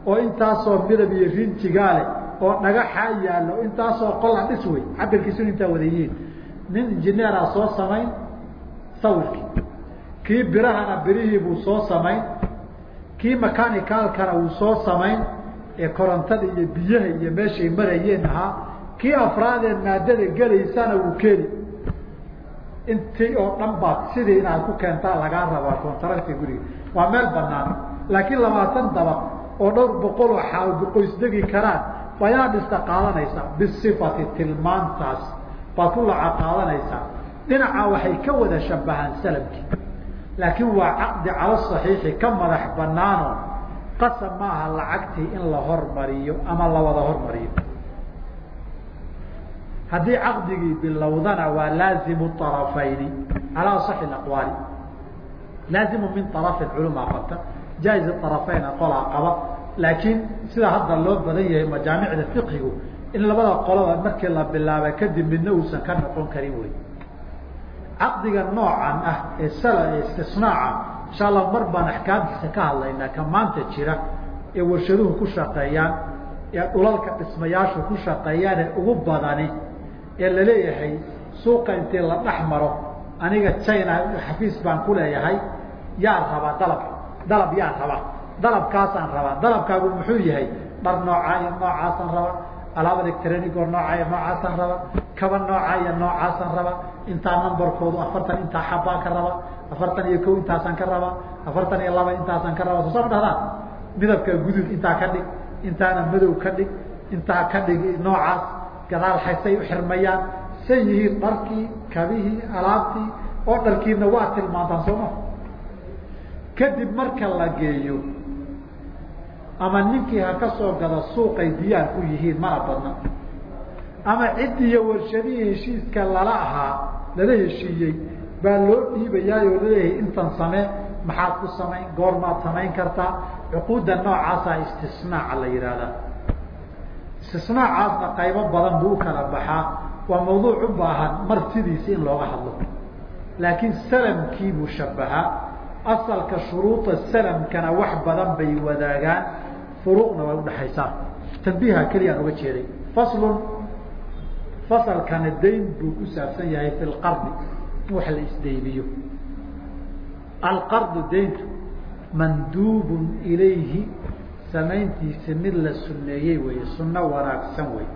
oo intaasoo midab iyo rinjigaa leh oo dhagaxaa yaallo intaasoo qola dhis wey cabirkiisun intaa wadayihiin nin injineera soo samayn sawirkii kii birahana birihii buu soo samayn kii mechanicalkana wuu soo samayn ee korontada iyo biyaha iyo meeshay marayeen ahaa kii afraadee maadada gelaysana wuu keeni. Intii oo dhan baad sidii inaad ku keentaa lagaa rabaa contracti guriga. Waa meel banaan laakiin labaatan dabaq oo dhowr boqol oo xaaqoys degi karaan waa inaad dhista qaadanaysaa bisifati tilmaantaas baad ku laca qaadanaysaa dhinaca waxay ka wada shabahaan salamkii laakiin waa caqdi calo saxiixi ka madax banaano qasab maaha lacagtii in la hormariyo ama la wada hormariyo haddii caqdigii bilowdana waa laazimu طarafayni calaa aصaxi aqwaali laazimu min طarafi culuma qabta jaa'iz طarafeyn qolaa qaba laakiin sida hadda loo badan yahay majaamicda fiqhigu in labada qolaba markii la bilaaba kadib midna uusan ka noqon karin wey caqdiga noocan ah ee sala ee istisnaaca insha allah mar baan axkaamtiisa ka hadlaynaa ka maanta jira ee warshaduhu ku shaqeeyaan ee dhulalka dhismayaashu ku shaqeeyaan ee ugu badani ee la leeyahay suuqa intii la dhex maro aniga china xafiis baan ku leeyahay yaan rabaa dalab dalab yaan rabaa dalabkaasaan rabaa dalabkaagu muxuu yahay dhar noocaa iyo noocaasaan rabaa alaab electronic oo nooca iyo noocaasaan rabaa kaba nooca iyo noocaasaan rabaa intaa numberkoodu afartan intaa xabbaan ka rabaa afartan iyo ko intaasaan ka rabaa afartan iyo laba intaasaan ka rabaa soo sama dhahdaan? Midabka guduud intaa ka dhig intaana madow ka dhig intaa ka dhig noocaas gadaal xaysay u xirmayaan say yihiin dharkii kabihii alaabtii oo dharkiina waa tilmaantaan sooma kadib marka la geeyo ama ninkii ha ka soo gado suuqay diyaar ku yihiin mana badna ama ciddiiyo warshadihii heshiiska lala ahaa lala heshiiyey baa loo dhiibayaayoo la leeyahay intan samee maxaad ku samayn goormaad samayn kartaa cuquudda noocaasa istisnaaca la yidhaahdaa istisnaacaasna qaybo badan buu u kala baxaa. Waa mawduuc u baahan mar sidiisi in looga hadlo. Laakiin salamkii buu shabahaa asalka shuruuda salamkana wax badan bay wadaagaan. Furuuqna way udhaxaysaa tanbiiha keliyaan uga jeeday. Faslun fasalkana dayn buu ku saabsan yahay fi lqardi wax la isdayniyo alqardu dayntu manduubun ilayhi samayntiisa mid la suneeyey weeye sunno wanaagsan wey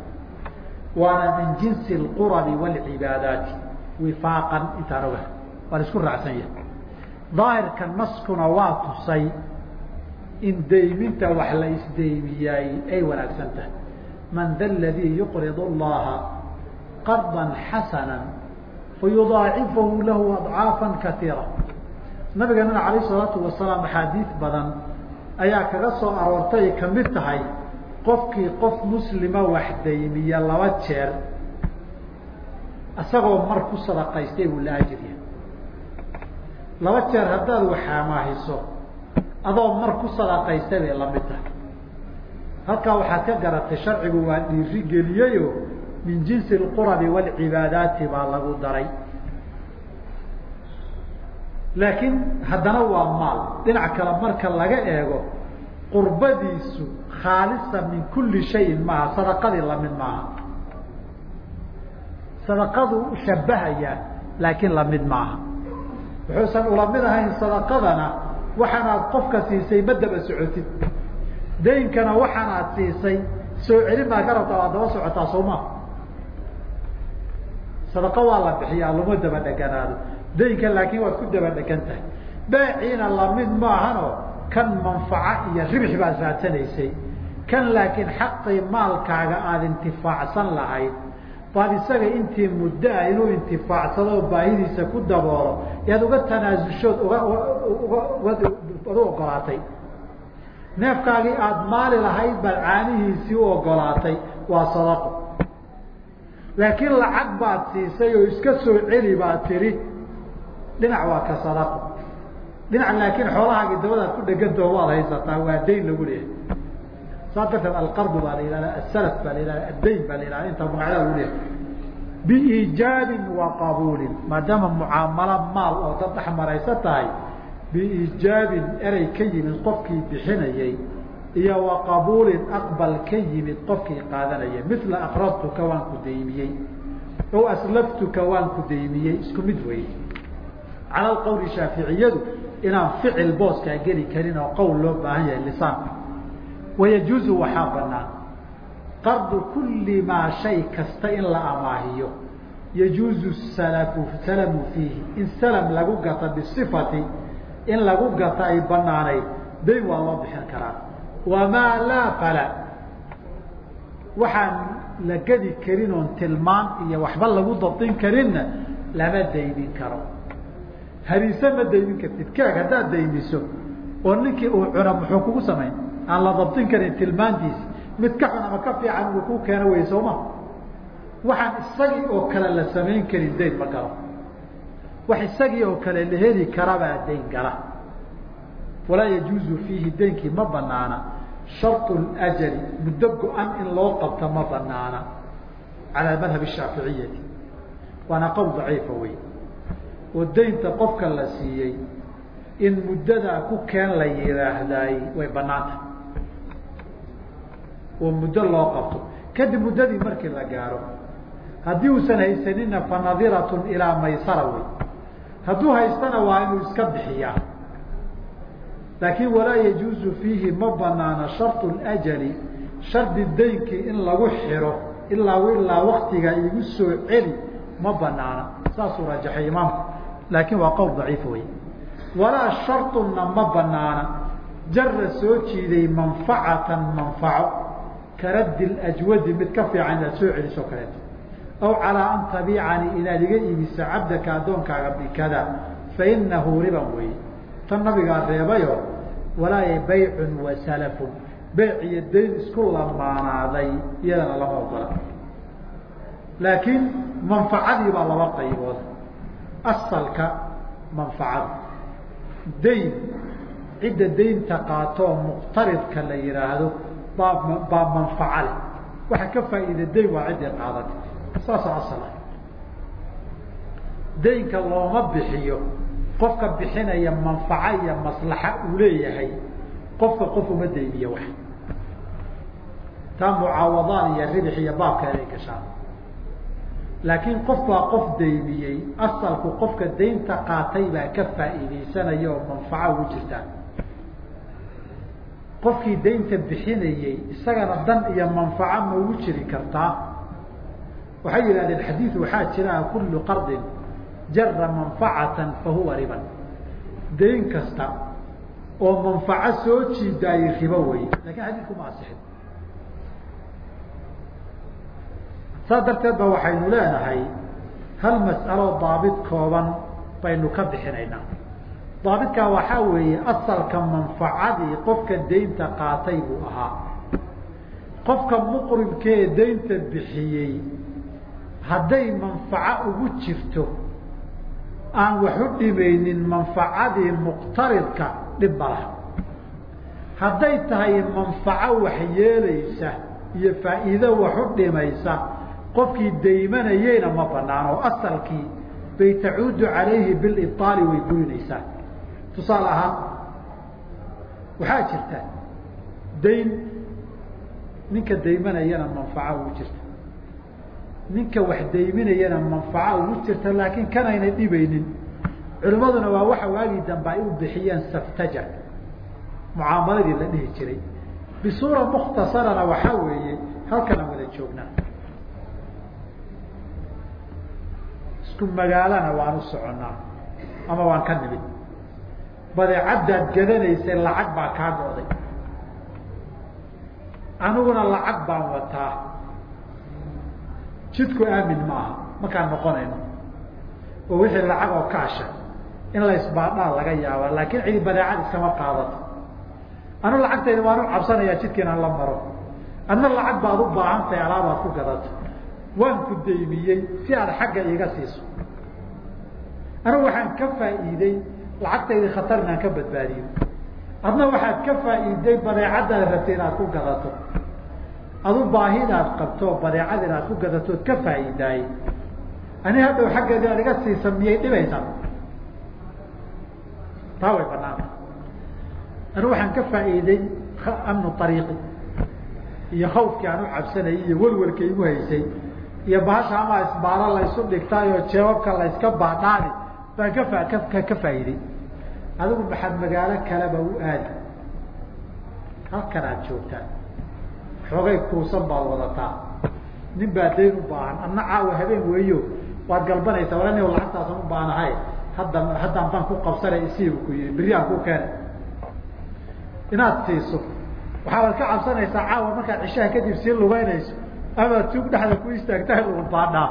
waana min jinsi اlqurabi wاlcibaadaati wifaaqan intaan oga waa isku raacsan yahay daahirka naskuna waa tusay in deyminta wax la isdeymiyaay ay wanaagsan tahay. Man da ladii yuqrid اllaha qardan xasana fayudaacifahu lahu adcaafan kaiira nabiganana calayh salaatu wasalaam axaadiid badan ayaa kaga soo aroortay ay ka mid tahay qofkii qof muslima wax deymiya laba jeer isagoo mar ku sadaqaystay wuu la ajirya laba jeer haddaad waxaamaahiso adoo mar ku sadaqaystay bay la mid tahay halkaa waxaad ka garatay sharcigu waa dhiiri geliyeyo min jinsi اlqurabi wاlcibaadaati baa lagu daray. Laakiin haddana waa maal dhinac kale marka laga eego qurbadiisu khaalisa min kuli shayin maaha sadaqadii la mid maaha. Sadaqadu shabahayaa laakiin la mid maaha wuxuusan ulamid ahayn sadaqadana waxaanaad qofka siisay ma daba socotid. Daynkana waxaanaad siisay soo celin baa ka rabtaa waad daba socotaa soo maa sadaqa waa la bixiyaa lama daba dheganaado. Daynka laakiin waad ku daba dhegan tahay. Beeciina la mid maahanoo kan manfaco iyo ribix baad raadsanaysay kan laakiin xaqii maalkaaga aada intifaacsan lahayd baad isaga intii muddo ah inuu intifaacsado oo baahidiisa ku daboolo yaad uga tanaasushood uga uga u ogolaatay. Neefkaagii aada maali lahayd baad caanihiisii u ogolaatay waa sadaqo. Laakiin lacag baad siisay oo iska soo celi baad tidhi dhinac waa ka sadaqo. Dhinac laakiin xoolahaagii dabadaad ku dhegantao waad haysataa waa dayn lagu leeyahay saas darteed alqardu baa la yihahda asalaf baa la yihahda addayn baa la yihahda inta magacdaa lagu leeyahay. Biiijaabin wa qabuulin maadaama mucaamalo maal oo dad dhex maraysa tahay biiijaabin erey ka yimid qofkii bixinayay iyo wa qabuulin aqbal ka yimid qofkii qaadanaya mila aqradtuka waan ku daymiyey ow aslaftuka waan ku daymiyey isku mid wey cala shaaficiyadu inaan ficil booskaa geli karin oo qowl loo baahan yahay lisaanka wayajuuzu waxaa banaan qardu kulli maa shay kasta in la amaahiyo. Yajuuzu salafu salamu fiihi. In salam lagu gata bisifati in lagu gata ay banaanayd dayn waa loo bixin karaa. Wamaa laa fala waxaan la gedi karin tilmaan iyo waxba lagu dabdin karinna lama daynin karo. Hariise ma daynin kartid. Kaag haddaad dayniso oo ninkii uu cuna muxuu kugu samayn aan la dabdin karin tilmaantiisi mid ka xun ama ka fiican uu ku keeno wey sooma waxaan isagii oo kale la samayn karin dayn ma galo wax isagii oo kale la heli karabaa dayn gala walaa yajuuzu fiihi daynkii ma banaana sharطu اljali muddo go-an in loo qabto ma banaana calى madhab الshaaficiyati waana qowl daciifa wey oo daynta qofka la siiyey in muddadaa ku keen la yihaahdaay way banaanta oo muddo loo qabto kadib muddadii markii la gaaro haddii uusan haysanina fanadirat ilaa maysara wey hadduu haystana waa inuu iska bixiyaa laakiin walaa yajuuzu fiihi ma banaana sharطu اljali shardi daynkii in lagu xiro ilaa ilaa waktiga igu soo celi ma banaana saasuu rajaxay imaamku laakiin waa qowl daciif wey walaa sharطuna ma banaana jara soo jiiday manfacatan manfaco karaddi اajwadi mid ka fiican inaad soo celiso kaleeto. Aw calىa an tabiicanii inaad iga iibiso cabdaka addoonkaaga bikada fainahu riban wey tan nabigaa reebayo walaa baycun wa salafun. Beyc iyo dayn isku lamaanaaday iyadana lama ogola. Laakiin manfacadii baa laba qaybood. Asalka manfacada dayn. Cidda daynta qaatoo muqtaridka la yihaahdo baa baa manfaca leh waxa ka faa'iida dayn waa ciddii qaadatay saasoo asal ah. Daynka looma bixiyo. Qofka bixinaya manfaco iyo maslaxa uu leeyahay qofka qof uma daymiye wax. Taa mucaawadaan iyo ribix iyo baabkeeday gashaan. Laakiin qof baa qof daymiyey asalku qofka daynta qaatay baa ka faa'iidaysanaya oo manfaco ugu jirtaa qofkii daynta bixinayey isagana dan iyo manfaco ma ugu jiri kartaa waxay yidhahdeen xadiid waxaa jira kullu qardin jara manfacatan fahuwa riban. Dayn kasta oo manfaco soo jiidaayey ribo wey laakiin xadiidku ma asixin. Saas darteed ba waxaynu leenahay hal mas'alo daabit kooban baynu ka bixinaynaa daabitkaa waxaa weeye asalka manfacadii qofka daynta qaatay buu ahaa. Qofka muqribkee daynta bixiyey hadday manfaco ugu jirto aan wax u dhimaynin manfacadii muqtaridka dhib ma laha. Hadday tahay manfaco wax yeelaysa iyo faa'iido wax u dhimaysa qofkii daymanayeyna ma banaan oo asalkii bay tacuudu calayhi bilibaali way burinaysaa tusaale ahaan waxaa jirta dayn ninka daymanayana manfaco ugu jirta. Ninka wax dayminayana manfaco ugu jirta laakiin kanayna dhibaynin. Culimmaduna waa waxa waagii dambe ay u bixiyeen saftaja mucaamaladii la dhihi jiray. Bisuura mukhtasarana waxaa weeye halkana wada joognaa. Isku magaalana waan u soconnaa ama waan ka nimid badeecaddaad gadanaysay lacag baa kaa go'day aniguna lacag baan wataa. Jidku aamin maaha markaan noqonayno. Oo wixii lacag oo kaasha in la isbaadhaa laga yaaba laakiin cidi badeecad iskama qaadato. Anu lacagtayda waan u cabsanayaa jidka inaan la maro. Adna lacag baad u baahan tahay alaabaad ku gadato. Waan ku daymiyey si aad xagga iiga siiso. Anigu waxaan ka faa'iiday lacagtaydi khatar inaan ka badbaadiyo. Adna waxaad ka faa'iiday badeecadaad rabtay inaad ku gadato. Adu baahidaad qabto badeecad inaad ku gadatood ka faa'iidaay ani hadhow xaggeedi aad iga siisa miyay dhibaysaa taa way banaanta anigu waxaan ka faa'iiday amnu ariiqi iyo khawfkii aan u cabsanayay iyo welwelka igu haysay. Iyo bahasha ama isbaaro laysu dhigtaayo jeebabka layska baadhaani baan ka ka faa'iiday adigu maxaad magaalo kaleba u aadi. Halkan aad joogtaan. Xoogay kuusan baad wadataa. Nin baa dayn u baahan. Adna caawa habeen weeyo. Waad galbanaysaa wala nin lacagtaasan u baanahay hadda haddaan baan ku qabsanay isiibu ku yihi berri aan ku keenay inaad siiso. Waxaad ka cabsanaysaa caawa markaad cishaha kadib sii lugeynayso ama tuug dhexda ku istaagtahay baadhaa.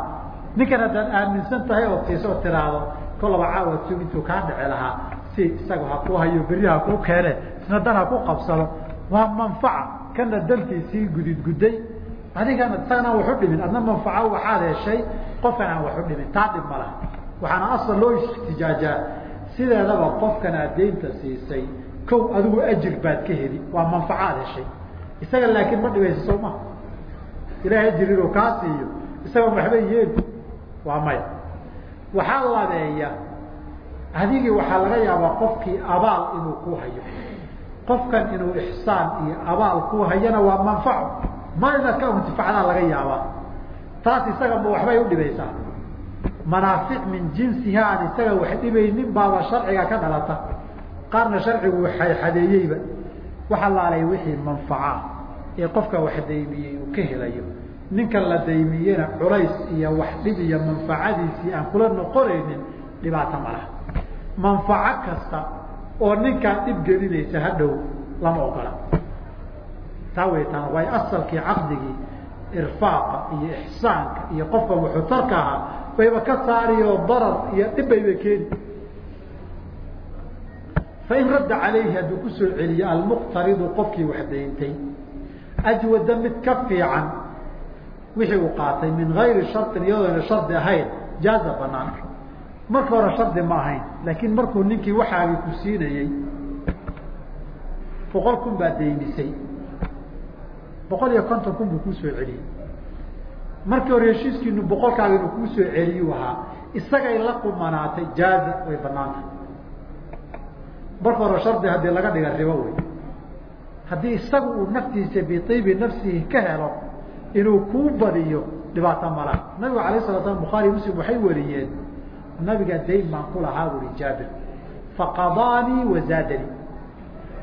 Ninkan haddaad aaminsan tahay oo siiso oo tiraahdo kolaba caawa tuug intuu kaa dhici lahaa si isaga ha ku hayo berri ha ku keene isna dan ha ku qabsano waa manfaca kana dantiisii gudidguday adigana isagana waxu dhimin adna manfaco waxaad heshay qofkan aan waxu dhimin taa dhib ma laha. Waxaana asal loo istijaajaa sideedaba qofkan aad deynta siisay kow adigu ajir baad ka heli waa manfacaad heshay. Isaga laakiin ma dhibaysa soo maha ilahay ajir inuu kaa siiyo isaga waxba yeeli waa maya waxaa labeeya adigii waxaa laga yaabaa qofkii abaal inuu ku hayo. Qofkan inuu ixsaan iyo abaal ku hayana waa manfaco ma inaad ka intifacdaa laga yaabaa. Taas isaga ma waxbay udhibaysaa manaafic min jinsiha aan isaga wax dhibaynin baaba sharciga ka dhalata. Qaarna sharcigu xadeeyeyba. Waxa laalay wixii manfaca ee qofka wax daymiyey uu ka helayo ninkan la daymiyena culays iyo wax dhib iyo manfacadiisii aan kula noqonaynin dhibaato ma laha manfaco kasta oo ninkaa dhib gelinaysa hadhow lama ogola. Taa wey taan waay asalkii caqdigii irfaaqa iyo ixsaanka iyo qofka wuxuu tarka ahaa bayba ka saariyo darar iyo dhib bayba keeni fain radda calayhi hadduu ku soo celiyo almuqtaridu qofkii wax dayntay ajwada mid ka fiican wixii uu qaatay min gayri sharin iyadoona shardi ahayn jaaza banaan. Marka hore shardi ma ahayn laakiin markuu ninkii waxaagii ku siinayey boqol kun baa daynisay. Boqol iyo konton kun buu kuusoo celiyey. Markii hore heshiiskiinu boqolkaaga inuu kuusoo celiyuu ahaa. Isagay la qumanaatay jaaza way banaantay marka hore shardi haddii laga dhiga ribo wey haddii isaga uu naftiisa biibi nafsihi ka helo inuu kuu badiyo dhibaato mala nabigu alayh sala slam bukhaari muslim waxay wariyeen nabiga dayn baan ku lahaa buri jaabir. Faqadaanii wazaadanii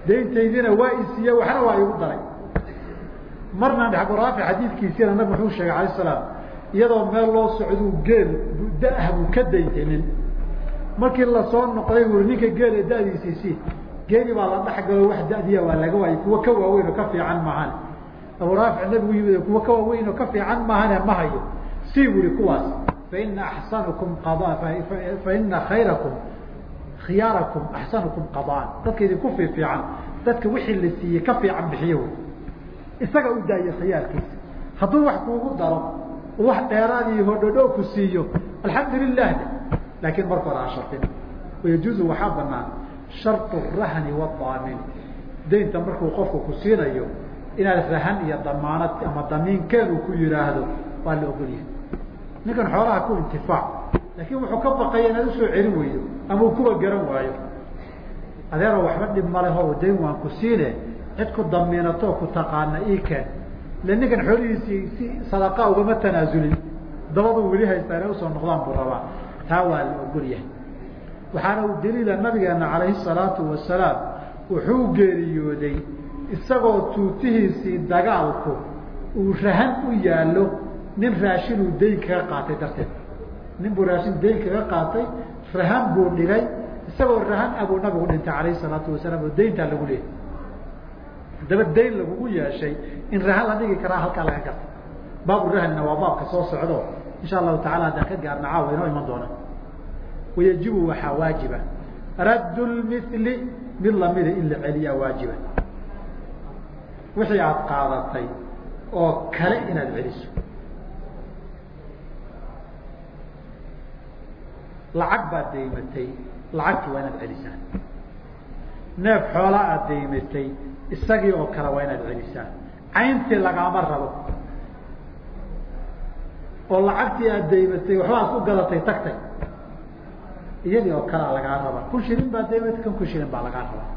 dayntaydina waa isiiye waxna waa igu daray marna raafi xadiidkiisiina nabig wuxuu sheegay alayh salaam iyadoo meel loo socduu geel da'ah buu ka dayntinin markii la soo noqday buri ninka geela dadiisiisii geeli baa la dhexgalo wax dadiya waa laga waayay kuwa ka waaweyn oo ka fiican maahan abu raafic nabigu yimid kuwa ka waaweyn oo ka fiican maahane ma hayo. Sii buri kuwaas faina axsanukum faina khayrakum khiyaarakum axsanukum qadaan. Dadka idinku fiifiican dadka wixii la siiyey ka fiican bixiyo wy isaga u daaya khiyaarkiisa hadduu wax kuugu daro wax dheeraadii hodhodho ku siiyo alxamdu lilah laakiin marka hore ha shartin waxaa banaan sharطu rahni waaamin daynta markuu qofku ku siinayo inaad rahan iyo damaanad ama damiinkeen uu ku yihaahdo waa la ogolyahay ninkan xoolaha ku intifaac laakiin wuxuu ka baqaya inaad u soo celin weydo ama uu kuba garan waayo. Adeero waxba dhib maleho dayn waan ku siine cid ku damiinatoo ku taqaana ii keen. Ile ninkan xoolihiisii si sadaqa ugama tanaasulin dabaduu weli haystaa inay u soo noqdaan buu rabaa. Taa waa la ogol yahay. Waxaana u daliila nabigeena calayhi salaatu wasalaam wuxuu geeriyooday isagoo tuutihiisii dagaalku uu rahan u yaallo nin raashin uu dayn kaga qaatay darteed. Nin buu raashin dayn kaga qaatay rahan buu dhigay isagoo rahan abuu nabigu dhintay calayhi salaatu wasalaam oo dayntaa lagu leeyay. Haddaba dayn lagugu yeeshay in rahan la dhigi karaa halkaa laga garta. Baabu rahanna waa baabka soo socdo. Insha allahu tacala haddaan ka gaarna caawa inoo iman doona wayajibu waxaa waajiba. Raddu lmili mid lamida in la celiyaa waajiba wixii aada qaadatay oo kale inaad celiso. Lacag baad daymatay lacagtii waa inaad celisaa. Neef xoolaa aada daymatay isagii oo kale waa inaad celisaa. Cayntii lagaama rabo. Oo lacagtii aada daymatay waxba aad ku gadatay tagtay. Iyadii oo kalea lagaa rabaa. Kun shilin baa daymatay kan kun shilin baa lagaa rabaa.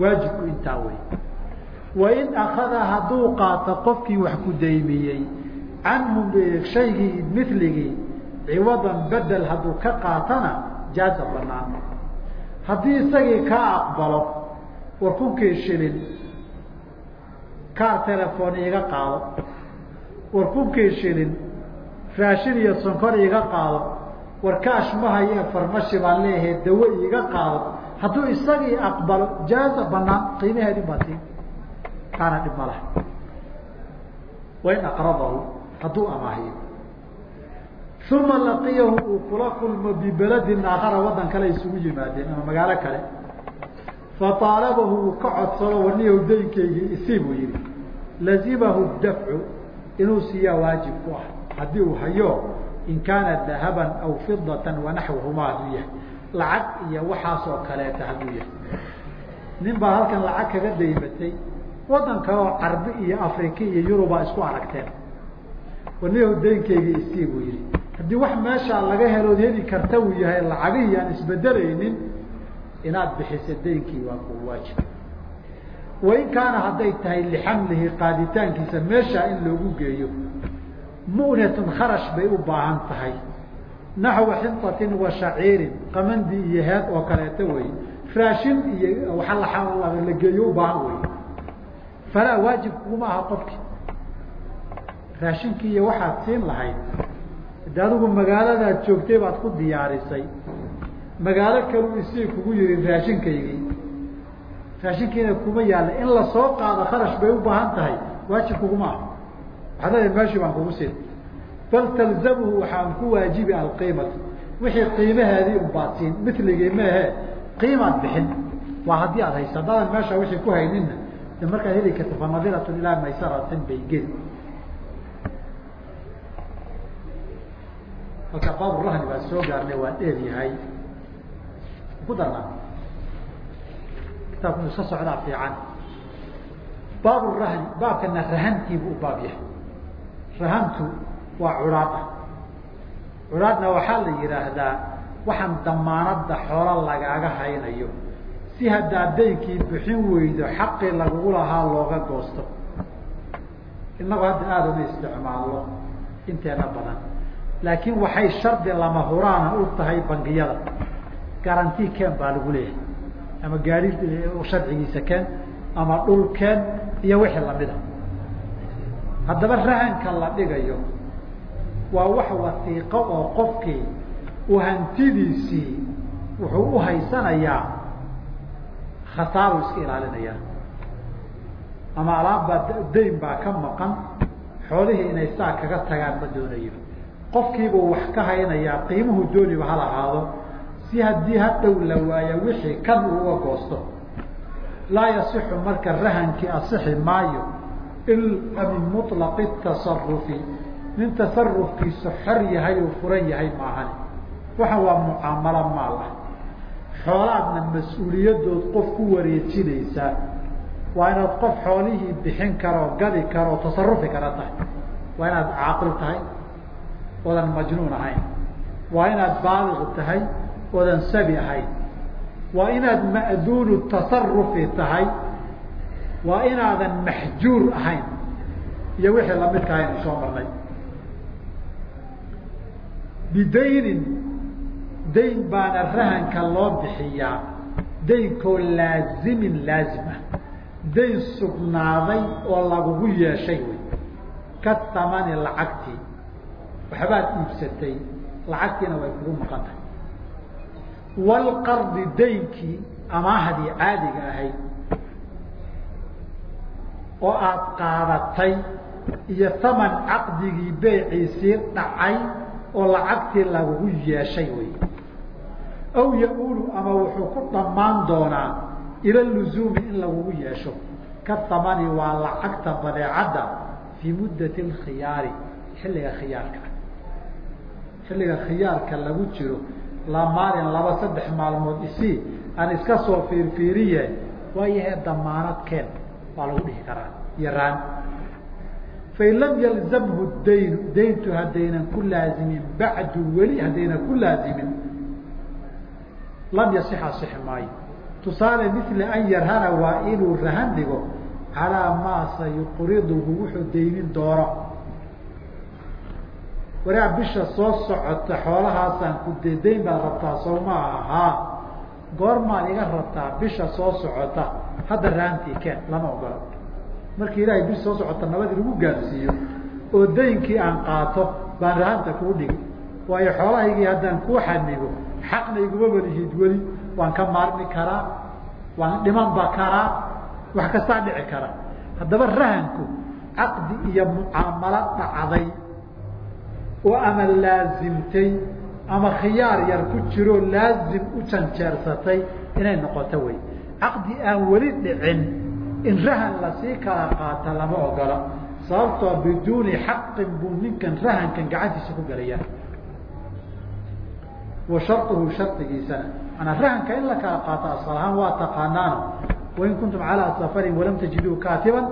Waajibku intaa wey wain akada hadduu qaato qofkii wax ku daymiyey canhu shaygii miligii ciwadan bedel hadduu ka qaatana jaaza banaan haddii isagii kaa aqbalo war kunkii shilin kaar telefoon iiga qaado. War kunkii shilin raashin iyo sonkor iiga qaado. War kaash mahaye farmashi baan leeyahay dawo iiga qaado. Hadduu isagii aqbalo jaaza banaan qiimaheedi baa tii kaana dhib ma laha wain aqradahu hadduu amaahiyo uma laqiyahu uu kula kulmo bibeladin aakhara waddan kale isugu yimaadeen ama magaalo kale faaalabahu uu ka codsado waniyahu daynkaygii isii buu yihi lazimahu dafcu inuu siiyaa waajib ku ah haddii uu hayo in kaana dahaban aw fidatan wanaxwahumaa hadduu yahay lacag iyo waxaas kaleeta hadduu yahay nin baa halkan lacag kaga daymatay waddan kale oo carbi iyo afrika iyo yurubaa isku aragteen. Waniyahu daynkaygii isii buu yihi haddii wax meeshaa laga helood heli karta uu yahay lacagihii aan isbedelaynin inaad bixiso daynkii waa ku waajib. Wain kaana hadday tahay lixamlihi qaaditaankiisa meeshaa in loogu geeyo. Munatun kharash bay u baahan tahay. Naxwa xintatin wa shaciirin qamandi iyo heed oo kaleeto wey raashin iyo waa la geeyo u baahan wey falaa waajib kuma aha qofki. Raashinkii iyo waxaad siin lahayd de adigu magaaladaad joogtay baad ku diyaarisay. Magaalo kaluu isii kugu yihi raashinkaygii. Raashinkiina kuma yaalla in la soo qaado kharash bay u baahan tahay. Waajib kuguma ah waxaad leedahay meeshii baan kugu siin bal talzamhu waxaan ku waajibi alqiimatu wixii qiimaheedii unbaad siin miligii meehe qiimaad bixin. Waa haddii aad haysa haddaadan meesha wixii ku hayninna de markaad heli karta fanadiratun ilaa maysaratin bay geli. Halka baaburahni baan soo gaarnay waa dheer yahay. Ku darnaa. Kitaabku iska socdaa fiican. Baaburahni baabkana rahantiibuu u baab yahay. Rahantu waa curaada curaadna waxaa la yidhaahdaa waxaan damaanada xoola lagaaga haynayo si haddaad daynkii bixin weydo xaqii lagugu lahaa looga goosto. Inagu hadda aada uma isticmaalno inteena badan. Laakiin waxay shardi lama huraana u tahay bangiyada. Garanti ken baa lagu leeyahay. Ama gaari sharcigiisa ken ama dhul ken iyo wixii lamida haddaba rahanka la dhigayo waa wax wasiiqo oo qofkii uu hantidiisii wuxuu u khasaaru iska ilaalinayaa ama alaabbaa dayn baa ka maqan xoolihii inay saa kaga tagaan ma doonayo. Qofkiibuu wax ka haynayaa qiimuhu dooniba hal ahaado si haddii hadhow la waayo wixii kan uu uga goosto. Laa yasixu marka rahankii asixi maayo ila min muطlaqi tasarufi nin tasarufkiisu xor yahay uu furan yahay maahan. Waxan waa mucaamalo maal ah xoolaadna mas'uuliyadood qof ku wareejinaysaa waa inaad qof xoolihii bixin karoo gadi karoo tasarufi kara tahay. Waa inaad caaqil tahay oodan majnuun ahayn. Waa inaad baaliq tahay oodan sabi ahayn. Waa inaad ma'duunu tasarufi tahay waa inaadan maxjuur ahayn. Iyo wixii lamidka aynu soo marnay. Bidaynin dayn baana rahanka loo bixiyaa. Daynkoo laazimin laazim ah dayn sugnaaday oo lagugu yeeshay wey. Ka tamani lacagtii waxbaad iibsatay. Lacagtiina way kugu maqan tahay. Walqardi daynkii amaahdii caadiga ahayd oo aada qaadatay iyo taman caqdigii beeciisii dhacay oo lacagtii lagugu yeeshay wey aw ya-ulu ama wuxuu ku dhammaan doonaa ila luzuumi in lagugu yeesho. Ka waa lacagta badeecadda fii muddati alkhiyaari xilliga khiyaarka. Xilliga khiyaarka lagu jiro la maalin laba saddex maalmood isii aan iska soo fiirfiiriye waayahe damaanad keen waa lagu dhihi karaa. Yaraan. Fain lam yalzamhu daynu dayntu haddaynan ku laazimin bacdu weli haddaynan ku laazimin lam yasix asixi maayo tusaale mila an yarhana waa inuu rahan dhigo calaa maa sayuqriduhu wuxuu daynin doono waraa bisha soo socota xoolahaasaan ku dedayn baad rabtaa sow ma ahaa goormaad iga rabtaa bisha soo socota hadda rahantii keen lama ogola markii ilaahay bisha soo socota nabadii lagu gaarsiiyo oo daynkii aan qaato baan rahanta kuu dhigi waayo xoolahaygii haddaan kuu xanibo xaqna iguma walihid weli waan ka maarmi karaa waan dhimanba karaa wax kastaa dhici kara haddaba rahanku caqdi iyo mucaamalo dhacday oo ama laazimtay ama khiyaar yar ku jiroo laazim u janjeersatay inay noqoto wey. Caqdi aan weli dhicin in rahan la sii kala qaata lama ogola sababtoo biduuni xaqin buu ninkan rahankan gacantiisa ku gelayaa wa sharuhu shardigiisana manaa rahanka in la kala qaato asal ahaan waa taqaanaano. Wain kuntum calaa safarin walam tajiduu kaatiban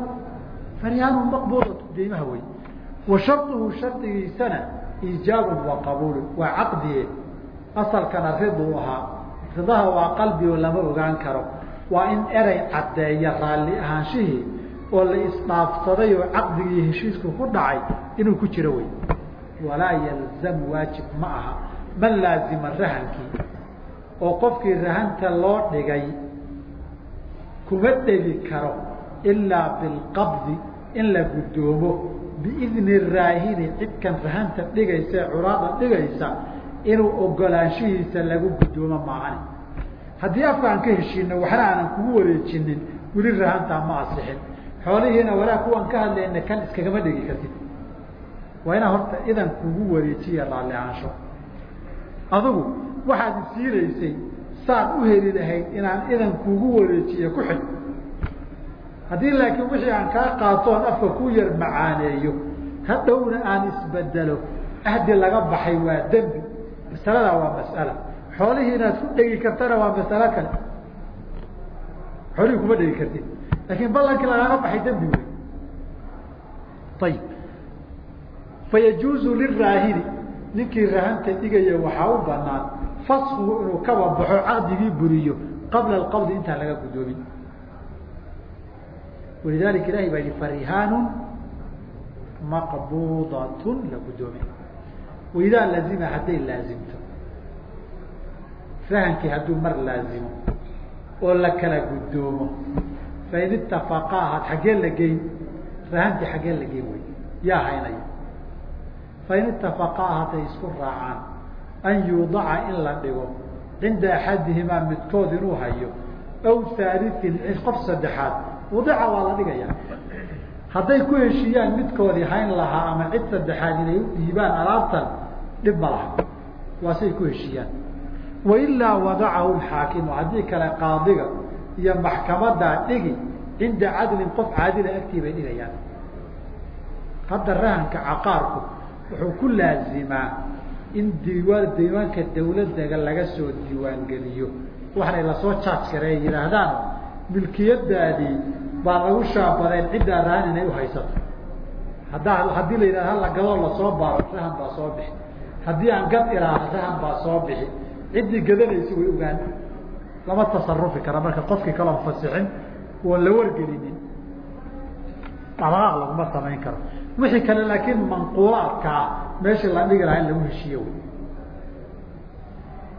faryaanu maqbuudatu deymaha wey wa sharuhu shardigiisana wa qabuulun waa caqdiye asalkana riduu ahaa. Ridaha waa qalbi oo lama ogaan karo. Waa in erey caddeeya raalli ahaanshihii oo la isdhaafsaday oo caqdigii heshiisku ku dhacay inuu ku jiro wey walaa yalzamu waajib ma aha man laazima rahankii oo qofkii rahanta loo dhigay kuma dhegi karo ilaa bilqabdi in la guddoomo. Biidni raahini cidkan rahanta dhigaysa ee curaada dhigaysa inuu ogolaanshihiisa lagu guddoomo maahani. Haddii afka aan ka heshiino waxna aanan kugu wareejinin weli rahantaa ma asixin. Xoolihiina walaa kuwan ka hadlayna kan iskagama dhegi kartid. Waa inaa horta idan kugu wareejiya raalli ahaansho adigu waxaad isiinaysay saad u heli lahayd inaan idan kugu wareejiye ku xid haddii laakiin wixii aan kaa qaatoon afka ku yar macaaneeyo hadhowna aan isbedelo. Ahdi laga baxay waa dembi. Masaladaa waa mas'ala. Xoolihii inaad ku dhegi kartana waa masalo kale. Xoolihii kuma dhegi kartid. Laakiin ballankii lagaaga baxay dembi wey ayib fayajuuzu liraahini ninkii rahanta dhigaya waxaa u banaan faskuhu inuu kaba baxo caqdigii buriyo qabla alqabdi intaan laga guddoomin walidalika ilahi baa yihi farihaanun maqbuudatun la guddoomi waidaa lazima hadday laazimto. Rahankii hadduu mar laazimo oo la kala guddoomo fain itafaqaa had xaggee la geyn rahantii xaggee la geyn wey yaa haynaya fain itafaqaa hadday isku raacaan an yuudaca in la dhigo cinda axadihimaa midkood inuu hayo aw haaliin qof saddexaad. Wadica waa la dhigaya hadday ku heshiiyaan midkoodii hayn lahaa ama cid saddexaad inay u dhiibaan alaabtan dhib ma laha. Waa say ku heshiiyaan. Wailaa wadacahu xaakimu haddii kale qaadiga iyo maxkamadaa dhigi cinda cadlin qof caadila agtii bay dhigayaan. Hadda rahanka caqaarku wuxuu ku laazimaa in diiwaan diiwaanka dawladdaga laga soo diiwaangeliyo. Waxanay la soo jaaj gareey yidhaahdaan milkiyadaadii baa lagu shaabadeen ciddaa rahan inay uhaysato haddaa haddii la yidhahda hala gadoo la soo baaro rahan baa soo bixi. Haddii aan gad ilaahda rahan baa soo bixi. Ciddii gadanaysa way ogaan lama tasarufi kara marka qofkii kaloon fasixin oon la wargelinin. Dhaqaaq laguma samayn karo wixii kale laakiin manquulaadkaa meeshii la dhigi lahaa in lagu heshiiye wy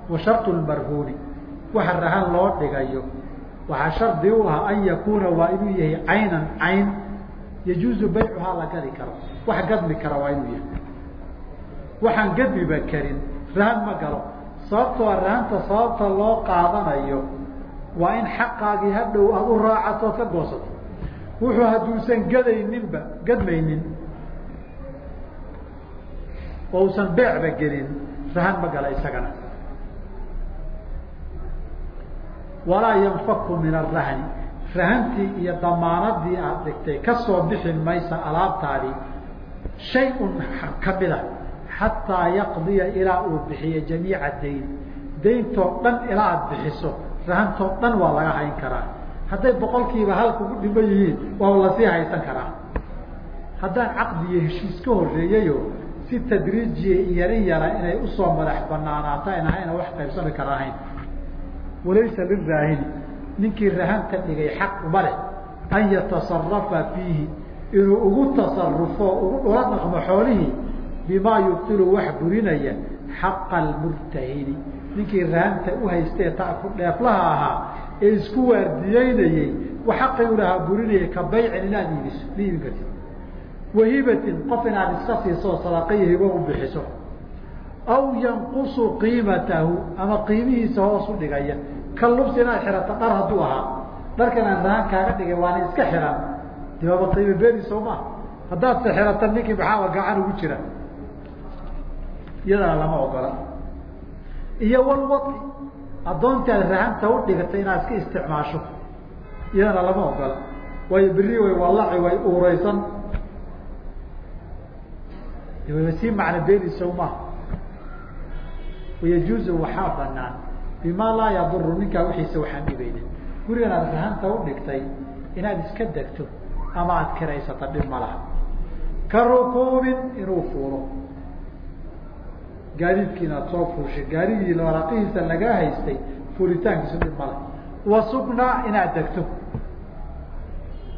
wa shartu lmarhuuni waxa rahan loo dhigayo. Waxaa shardi u ah an yakuuna waa inuu yahay caynan cayn. Yajuuzu baycuhaa la gadi karo. Wax gadmi kara waa inuu yahay. Waxaan gadmiba karin rahan ma galo. Sababtoo rahanta sababta loo qaadanayo waa in xaqaagii hadhow aada u raacato ka goosato wuxuu hadduusan gadayninba gadmaynin oo usan beecba gelin rahan ma gala isagana. Walaa yanfaku min arahni rahantii iyo damaanadii aada dhigtay ka soo bixi maysa alaabtaadii shay-un kamida xataa yaqdiya ilaa uu bixiyo jamiica dayn dayntoo dhan ilaa aada bixiso rahantoo dhan waa laga hayn karaa. Hadday boqolkiiba hal kugu dhimo yihiin waa la sii haysan karaa. Haddaan caqdi iyo heshiis ka horeeyayo si tadriijiya yarin yara inay u soo madax banaanaato an ahayna wax qaybsami kara ahayn. Walaysa liraahini ninkii rahanta dhigay xaq uma leh an yatasarafa fiihi inuu ugu tasarufo dhula dhaqmo xoolihii bimaa yubtilu wax burinaya xaqa almurtahini ninkii rahanta uhaystee taku dheeflaha ahaa ee isku waardiyeynayey wa xaqii u lahaa burinayay ka baycin inaad iibiso ma iibin karti wahibatin qof inaad iska siiso sadaqaiyo hibo u bixiso. Aw yanqusu qiimatahu ama qiimihiisa hoos u dhigaya. Ka lubsi inaad xirato dhar hadduu ahaa. Dharkan aan rahan kaaga dhigay waana iska xiran de waaba qiimo beedi soo maa haddaad se xirata ninkii maxaaba gacan ugu jira? Iyadana lama ogola. Iyo walwai addoontii aad rahanta u dhigatay inaad iska isticmaasho. Iyadana lama ogola. Waayo beri way wallaci way uureysan wayba sii macna beelisow maha wayajuuzu waxaa banaan. Bima laa yaduru ninkaa wixiisa waxaan gurigan aad rahanta u dhigtay inaad iska degto ama aad kiraysata dhib ma laha. Ka rukuubin inuu fuulo. Gaadiidkii inaad soo fuushay. Gaarigii waraaqihiisa lagaa haystay fuulitaankiisu dhib male wa sukna inaad degto.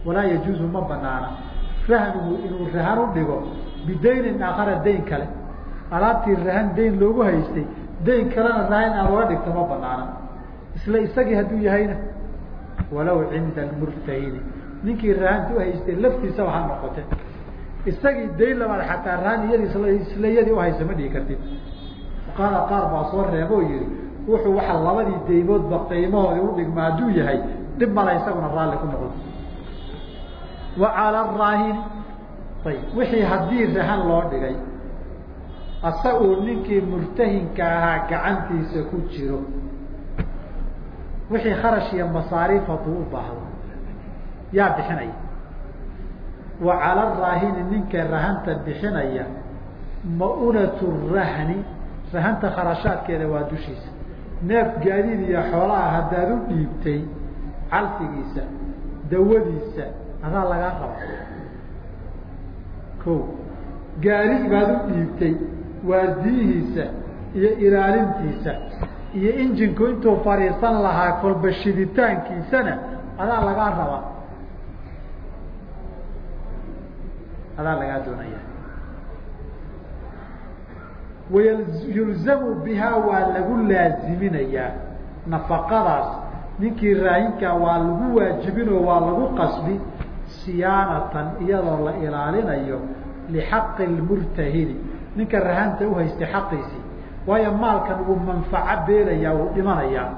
Walaa yajuuzu ma banaana. Rahnuhu inuu rahan u dhigo bidaynin aakhara dayn kale. Alaabtii rahan dayn loogu haystay dayn kalena rahan aad oga dhigto ma banaana isla isagii hadduu yahayna walow cinda almurtahini ninkii rahanta uhaystay laftiisaba ha noqote isagii dayn labaad xataa rahan iyadi isla iyadii uhaysa ma dhigi kartid. Fuqahada qaar baa soo reeba oo wuxuu waxa labadii daymoodba qiimahoodi udhigma hadduu yahay dhib mala isaguna raalli ku noqon. Wa cala raahini ayb wixii haddii rahan loo dhigay asaguu ninkii murtahinka ahaa gacantiisa ku jiro wixii kharash iyo masaariif hadduu u baahdo yaa bixinaya. Wa cala raahini ninka rahanta bixinaya maunatu rahni rahanta kharashaadkeeda waa dushiisa. Neef gaadiid iyo xoolaha haddaad u dhiibtay calfigiisa dawadiisa adaa lagaa raba ko gaari baad u dhiibtay waardiyihiisa iyo ilaalintiisa iyo injinku intuu fadhiisan lahaa kolba shiditaankiisana adaa lagaa rabaa. Adaa lagaa doonaya. Wayulzamu bihaa waa lagu laaziminayaa nafaqadaas. Ninkii raahinkaa waa lagu waajibinoo waa lagu qasbi siyaanatan iyadoo la ilaalinayo lixaqi lmurtahini ninka rahanta uhaystay xaqiisii waayo maalkan wuu manfaco beelayaa wuu dhimanayaa.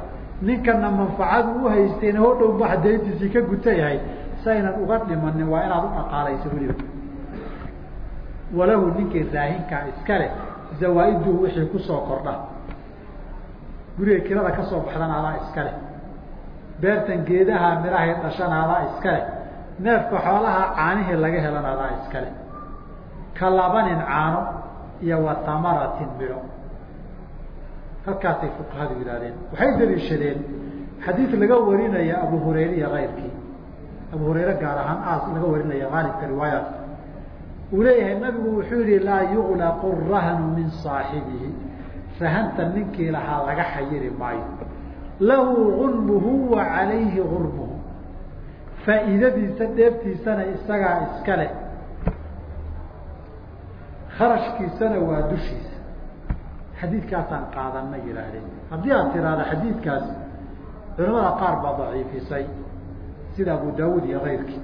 Ninkana manfacadu uhaystayna ho dhow ba dayntiisii ka guta yahay saynan uga dhimanin waa inaad u dhaqaalayso weliba. Walahu ninkii raahinkaa iska leh zawaaiduu wixii ku soo kordha. Guriga kirada ka soo baxdana adaa iska leh. Beertan geedaha midhahay dhashana adaa iska leh neefka xoolaha caanihii laga helana adaa iska leh. Ka labanin caano iyo wa tamaratin halkaasay fuqahadu yidhahdeen waxay daliishadeen xadiid laga warinaya abu hurayre iyo kayrkii abu hurayre gaar ahaan aas laga warinaya aalibka riwaayaat uu leeyahay nabigu wuxuu yihi laa yuqlaqu rahnu min saaxibihi. Rahanta ninkii lahaa laga xayiri maayo. Lahu gunmuhu wa calayhi gurmuhu faa'iidadiisa dheeftiisana isagaa iska leh. Kharashkiisana waa dushiisa. Xadiidkaasaan qaadanna yihaahdeen haddii aad tiraahdo xadiidkaas culamada qaar baa daciifisay sida abu daawud iyo kayrkii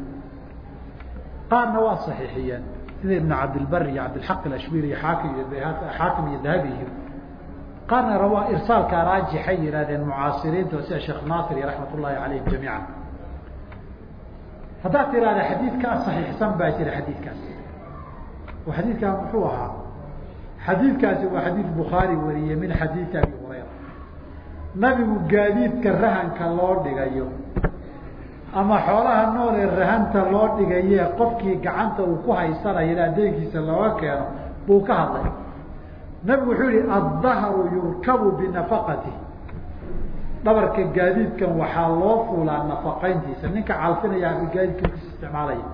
qaarna waa saxiixiyeen sida ibn cabdilbar iyo cabdilxaq alashbir iyo xaakim iyo xaakim iyo dahabi iyo qaarna rawaa irsaalka raajixay yihahdeen mucaasiriinta sida sheekh naasir iyo raxmat ullahi calayhim jamiica haddaad tiraahda xadiidkaa saxiixsan baa jira xadiidkaas. Xadiidkaa muxuu ahaa? Xadiidkaasi waa xadiid bukhaari wariyey min xadiidi abi hurayra. Nabigu gaadiidka rahanka loo dhigayo ama xoolaha nool ee rahanta loo dhigaye qofkii gacanta uu ku haysanayo in adeegiisa looga keeno buu ka hadlay. Nabigu wuxuu yihi addahru yurkabu binafaqati dhabarka gaadiidkan waxaa loo fuulaa nafaqayntiisa. Ninka calfinaya gaadiidka isticmaalaya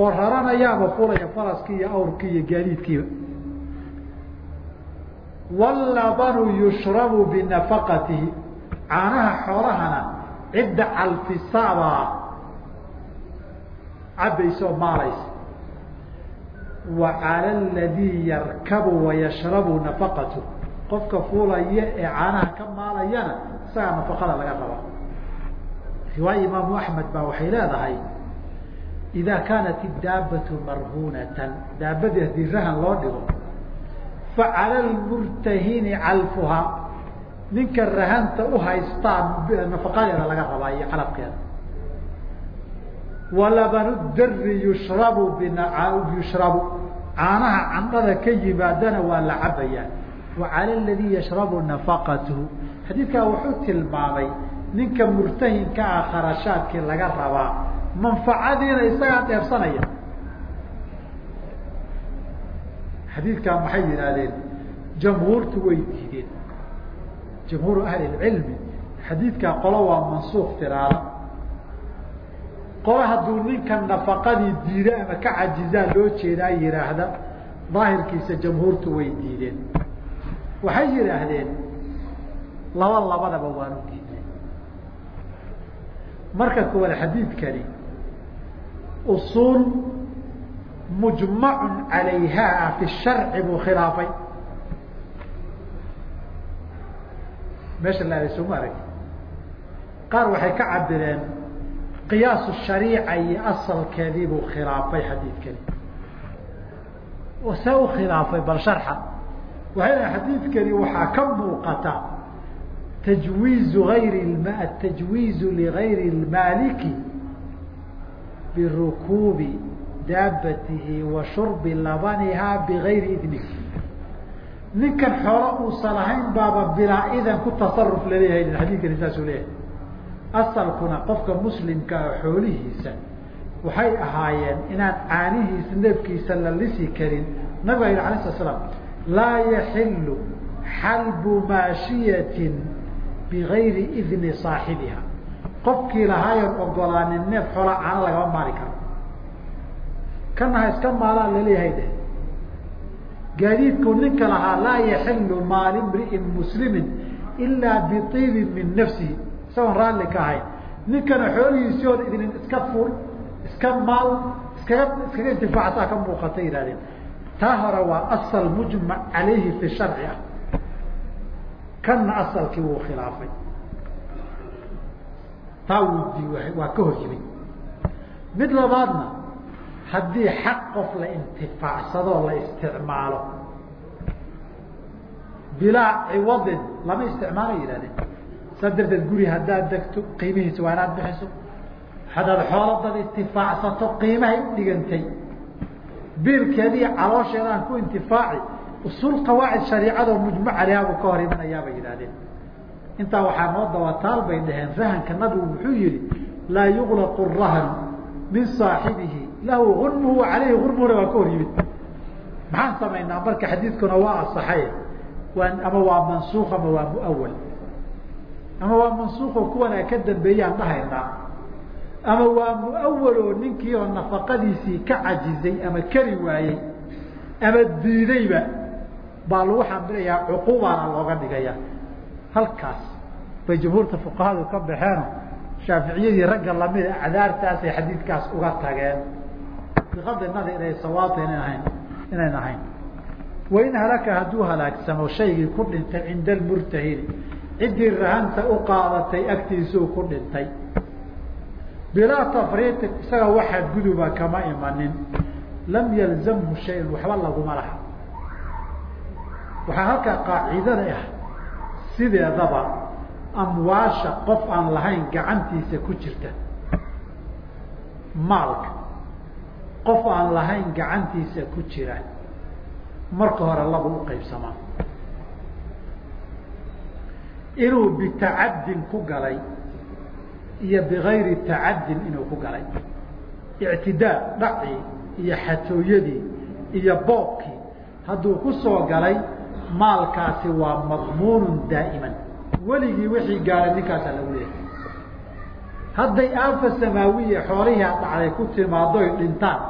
oo raranayaaba fulaya faraskii iyo awrkii iyo gaadiidkiiba. Wallabanu yushrabu binafaqatihi. Caanaha xoolahana cidda calfisaabaa cabaysa oo maalaysa. Wa cala aladii yarkabu wayashrabu nafaqatu qofka fuulaya ee caanaha ka maalayana isagaa nafaqada laga rabaa riwaaya imaamu axmed baa waxay leedahay idaa kaanat idaabbatu marhuunatan daabadii haddii rahan loo dhigo facala lmurtahini calfuhaa ninka rahanta uhaystaan nafaqadeeda laga rabaa iyo calabkeeda walabanu dari yushrabu yushrabu caanaha candhada ka yimaadana waa la cabayaa cala aladii yashrabu nafaqatuhu. Xadiidkaa wuxuu tilmaamay ninka murtahinka ah kharashaadkii laga rabaa manfacadiina isagaa dheefsanaya. Xadiidkaa maxay yidhaahdeen? Jamhuurtu way diideen. Jamhuuru ahli lcilmi xadiidkaa qolo waa mansuuq tiraada. Qolo hadduu ninka nafaqadii diida ama ka cajizaa loo jeedaa yihaahda daahirkiisa jamhuurtu way diideen waxay yidhaahdeen laba labadaba waanu diidnay. Marka koowaad xadiidkani usuul mujmacun calayhaa fi sharci buu khilaafay. Meesha la aday sooma arag qaar waxay ka cabireen qiyaasu shariica iyo asalkeedii buu khilaafay xadiidkani. Oo see u khilaafay bal sharxa waxay xadiidkani waxaa ka muuqata tajwiizu ayri tajwiizu ligayri lmaaliki birukuubi daabatihi wa shurbi labanihaa bigayri idnihi ninkan xoolo uusan ahayn baaba bilaa idan ku tasaruf la leeyahay xadiidkani saasuu leeyahay. Asalkuna qofka muslimka ah xoolihiisa waxay ahaayeen inaan caanihiisa neefkiisa la lisi karin. Nabiga yidhi alay slat slam laa yaxilu xalbu maashiyatin bigayri idni saaxibiha qofkii lahaayan ogolaanin neef xoola caano lagama maali karo kana ha iska maalaan la leeyahay de gaadiidku ninka lahaa laa yaxilu maali mri'in muslimin ilaa biiibin min nafsihi isagoon raalli ka ahayn ninkana xoolihiisii oon idinin iska fuul iska maal iskaga iskaga intifaacsaa ka muuqata yihahdeen taa hore waa asal mujmac calayhi fi sharci ah. Kanna asalkii wuu khilaafay. Taa wuu waa ka hor yimid mid labaadna haddii xaq qof la intifaacsadoo la isticmaalo bilaa ciwadin lama isticmaalay yihahdeen saa darteed guri haddaad degto qiimihiisa waa inaad bixiso. Haddaad xooladad intifaacsato qiimahay u biilkeediiyo caloosheedaan ku intifaaci usul qawaacid shariicadoo mujmac alihaa buu ka hor yidhahdeen intaa waxaa noo dabataal bay dhaheen rahanka nabigu wuxuu yihi laa yuglaqu rahnu min saaxibihi lahu gunmuhu alayhi gurmuhuna waa ka hor yimid. Maxaan samaynaa? Marka xadiidkuna waa asaxay ama waa mansuuk ama waa muawal ama waa mansuuqoo kuwanaa ka dambeeyaan dhahaynaa ama waa muawal oo ninkii oo nafaqadiisii ka cajizay ama kari waayey ama diidayba baa lagu xambilayaa cuqubaana looga dhigaya halkaas bay jumhuurta fuqahadu ka baxeeno shaaficiyadii ragga lamida acdaartaasay xadiidkaas uga tageen. Biqadri inay sawaabta inan ahayn inayn ahayn. Wain halaka hadduu halaagsamo shaygii ku dhintay cinda almurtahini ciddii rahanta u qaadatay agtiisuu ku dhintay bilaa tafriiqin isaga waxa guduba kama imanin. Lam yalzamhu shayan waxba laguma laha. Waxaa halkaa qaacidada ah sideedaba amwaasha qof aan lahayn gacantiisa ku jirta. Maalka qof aan lahayn gacantiisa ku jira marka hore laba u qaybsamaa. Inuu bitacaddin ku galay iyo bigayri tacaddin inuu ku galay. Ictidaa dhacii iyo xatooyadii iyo boobkii. Hadduu ku soo galay maalkaasi waa madmuunun daa'iman. Weligii wixii gaaray ninkaasaa lagu leeyahay. Hadday aafa samaawiya xoolihii dhacday ku timaadoy dhintaan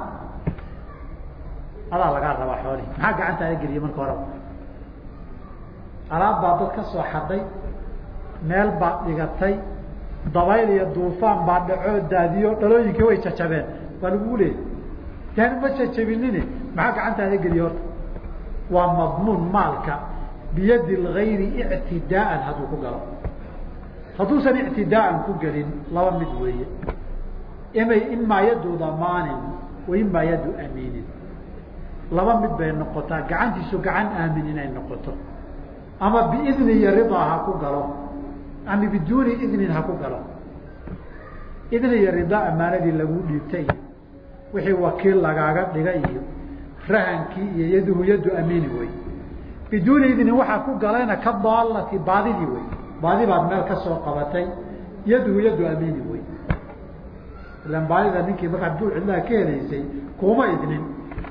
adaa lagaa rabaa xoolihii. Maxaa gacantaada geliya marka horeba alaab baa dad ka soo xadhay meel baad dhigatay dabayl iyo duufaan baa dhacoo daadiyo dhalooyinkii way jajabeen. Baa lagugu leeyay yaani ma jajabinine? Maxaa gacantaada geliya horta? Waa madmuun maalka. Biyadi lgayri ictidaaan hadduu ku galo. Hadduusan ictidaaan ku gelin laba mid weeye. Imay imaa yadu damaanin wa imaa yadu amiinin laba mid bay noqotaa. Gacantiisu gacan aamin inay noqoto. Ama biidni iyo ridaa ku galo ama biduuni idnin ha ku galo. Idni iyo ridaa amaanadii lagu dhiibtay. Iyo wixii wakiil lagaaga dhigay iyo rahankii iyo yaduhu yadu amiini wey biduuni idnin waxaa ku galayna ka daalati baadidii wey baadi baad meel ka soo qabatay yaduhu yadu amiini wey ilan baadida ninkii markaad dul cidlaha ka helaysay kuma idnin.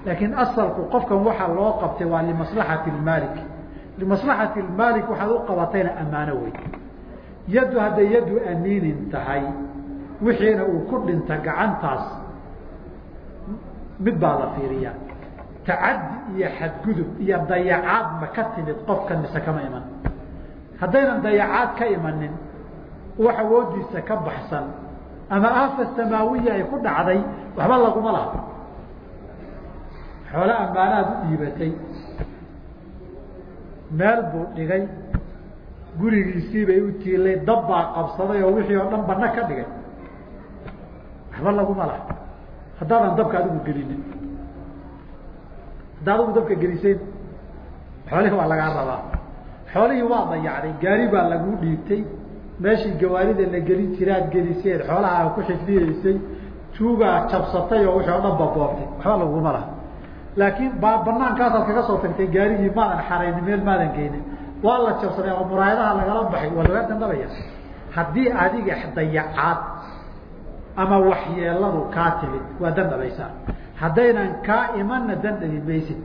Laakiin asalku qofkan waxaa loo qabtay waa limaslaxati maalik. Limaslaxati maalik waxaad u qabatayna ammaano wey yaddu hadday yaddu amiinin tahay wixiina uu ku dhinta gacantaas mid baa la fiiriyaa. Tacaddi iyo xadgudub iyo dayacaad ma ka timid qofkan mise kama iman haddaynan dayacaad ka imanin wax awoodiisa ka baxsan ama aafa samaawiya ay ku dhacday waxba laguma laha. Xoole ammaanaad u dhiibatay meel buu dhigay gurigiisii bay u tiilay dab baa qabsaday oo wixii oo dhan bana ka dhigay. Waxba laguma laha haddaadan dabka adigu gelinin. Hadda adigu dabka gelisayn xoolihii waa lagaa rabaa. Xoolihii waa dayacday gaari baa laguu dhiibtay. Meeshii gawaarida la gelin jiraad geliseen xoolaha ku xifdiyeysay tuugaa jabsatay oo wixii o dhan baboobtay waxba laguma laha laakiin ba banaankaasaad kaga soo tagtay gaarigii maadan xaraynin meel maadan geynin waa la jabsaday ama muraayadaha lagala baxay waa lagaa dandabaya haddii adiga dayacaad ama waxyeeladu kaa timid waa dandabaysaa haddaynan kaa imanna dandhabi maysid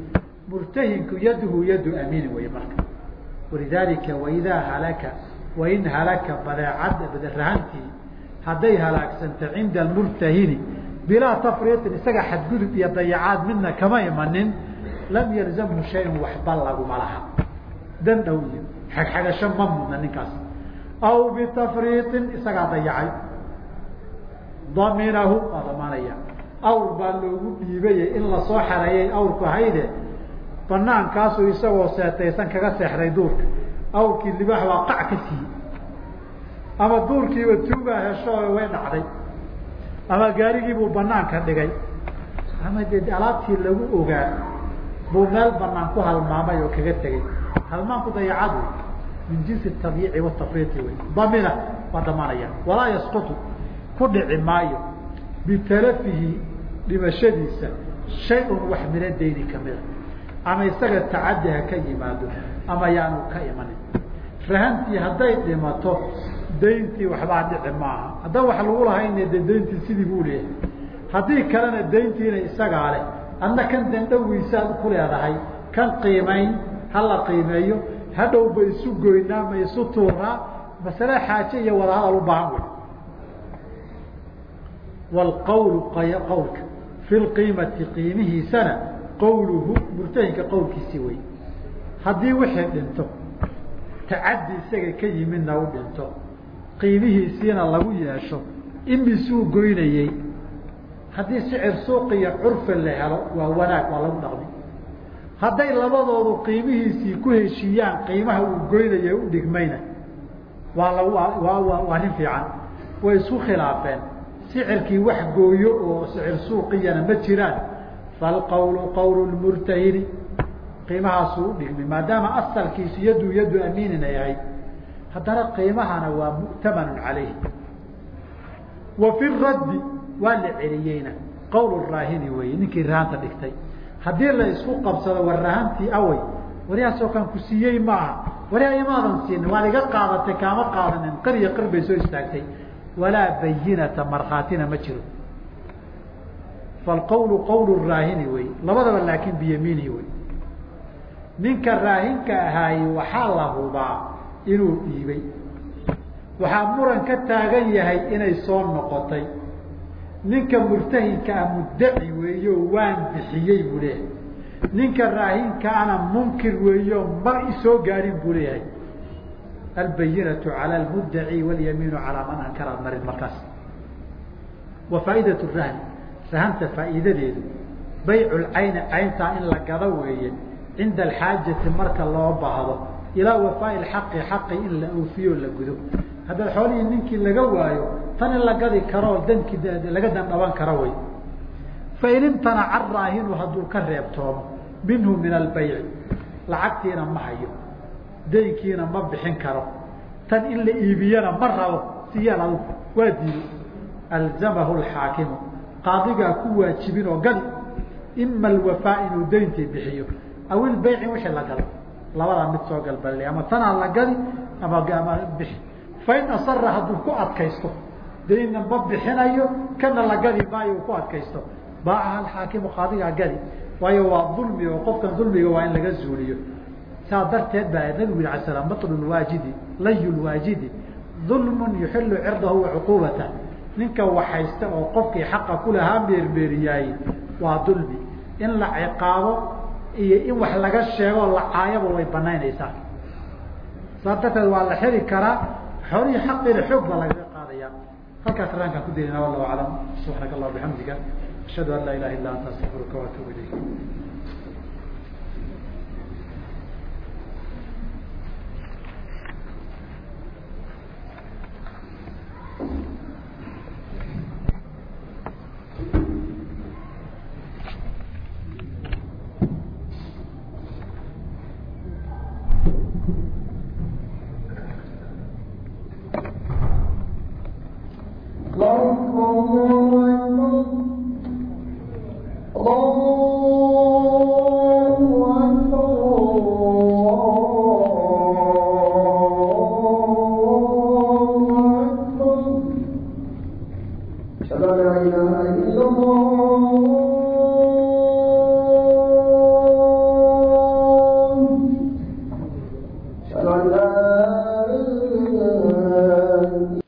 murtahinku yaduhu yadu amiini wey marka. Walidaalika waidaa halaka wain halaka badeecad rahantii hadday halaagsanta cinda almurtahini bilaa tafriitin isaga xadgudub iyo dayacaad midna kama imanin lam yalzamhu shayun waxba laguma laha dan dhow iyo xagxagasho ma mudna ninkaas. Aw bitafriitin isagaa dayacay. Daminahu waa damaanaya awr baa loogu dhiibayay in la soo xareeyay awrku hayde banaankaasuu isagoo seetaysan kaga seexday duurka. Awrkii libaax baa qac ka siiyey ama duurkiiba tuugaa hesho way dhacday. Ama gaarigiibuu banaanka dhigay. Ama dee alaabtii lagu ogaa buu meel banaan ku halmaamay oo kaga tegey halmaanku dayacaad wey min jinsi tabiici watafriiti wey damina waa damaanaya walaa yasqutu. Ku dhici maayo. Bitalafihi dhimashadiisa shay-un wax mina dayni kamida ama isaga tacaddi ha ka yimaado. Ama yaanu ka imanin. Rahantii hadday dhimato dayntii waxbaa dhici maaha. Haddaba wax lagu lahayne de dayntii sidii buu leeyahay. Haddii kalena dayntiina isagaa leh adna kan dandhowiisaad ku leedahay kan qiimayn ha la qiimeeyo hadhow ba isu goynaa ma isu tuuraa masale xaaje iyo wadahadal u baahan wey wlqawlu qawlka fi lqiimati qiimihiisana qawluhu murtahinka qawlkiisii wey haddii wixii dhinto tacaddi isaga ka yimidna u dhinto qiimihiisiina lagu yeesho imisuu goynayey haddii sicir suuqiyo curfi la helo waa wanaag waa lagu dhaqmi. Hadday labadoodu qiimihiisii ku heshiiyaan qiimaha uu goynaya u dhigmayna waa lag waa nin fiican. Way isku khilaafeen. Sicirkii wax gooyo oo sicir suuqiyana ma jiraan. Falqawlu qawlu lmurtahini qiimahaasuu udhigmay maadaama asalkiisu yadu yadu amiinin ay ahayd haddana qiimahana waa mu'tamanun calayh wa fi raddi waa la celiyeyna. Qawl raahini weeye ninkii rahanta dhigtay. Haddii la isku qabsado war rahantii awey waryahaasoo kan ku siiyey maaha. Waryaa imaadan siinin waad iga qaadatay kaama qaadanin. Qir iyo qir bay soo istaagtay. Walaa bayinata markhaatina ma jiro. Falqawlu qawlu raahini wey labadaba laakin biyamiinihi wey ninka raahinka ahaaye waxaa la hubaa inuu dhiibay. Waxaa muran ka taagan yahay inay soo noqotay ninka murtahinka ah muddaci weeyo waan bixiyey buu leeyahay ninka raahinkaana munkir weeyo mar isoo gaadhin buu leeyahay albayinatu cala almuddaci walyamiinu calaa man ankara marin markaas. Wa faa'iidatu rahni rahanta faa'iidadeedu. Baycu lcayni cayntaa in la gado weeye cinda alxaajati marka loo baahdo. Ilaa wafaa'i lxaqi xaqi in la oofiyo la gudo. Haddaad xoolihii ninkii laga waayo tan in la gadi karoo dankii laga dandhaban karo wey fain imtanaca raahinu hadduu ka reebtoomo minhu min albayci. Lacagtiina ma hayo daynkiina ma bixin karo. Tan in la iibiyana ma rabo siyaal adug waa diido. Alzamahu lxaakimu qaadigaa ku waajibin oo gadi. Ima alwafaa inuu dayntii bixiyo. Aw ilbayci wixii la gado labadaa mid soo galbal ama tanaa la gadi ama bixi. Fain asara hadduu ku adkaysto daynna ma bixinayo kana la gadi maayo uu ku adkaysto. Baacaha alxaakimu qaadigaa gadi. Waayo waa dulmi oo qofkan dulmiga waa in laga zuuliyo. Saa darteed baa nabigu yiri ala slam matlu lwaajidi layu lwaajidi dulmun yuxilu cirdahu wa cuquubatah ninka waxaysta oo qofkii xaqa kulahaa meermeeriyaay waa dulmi. In la ciqaabo iyo in wax laga sheego la caayaba way banaynaysaa saa darteed waa la xiri karaa xoolihii xaqiina xoog lagaga qaadaya halkaas raankaan ku daynana wallahu aclam. Subxaanaka allah bixamdiga ashhadu an laa ilaha illa anta astaqfiruka waatubu ilayk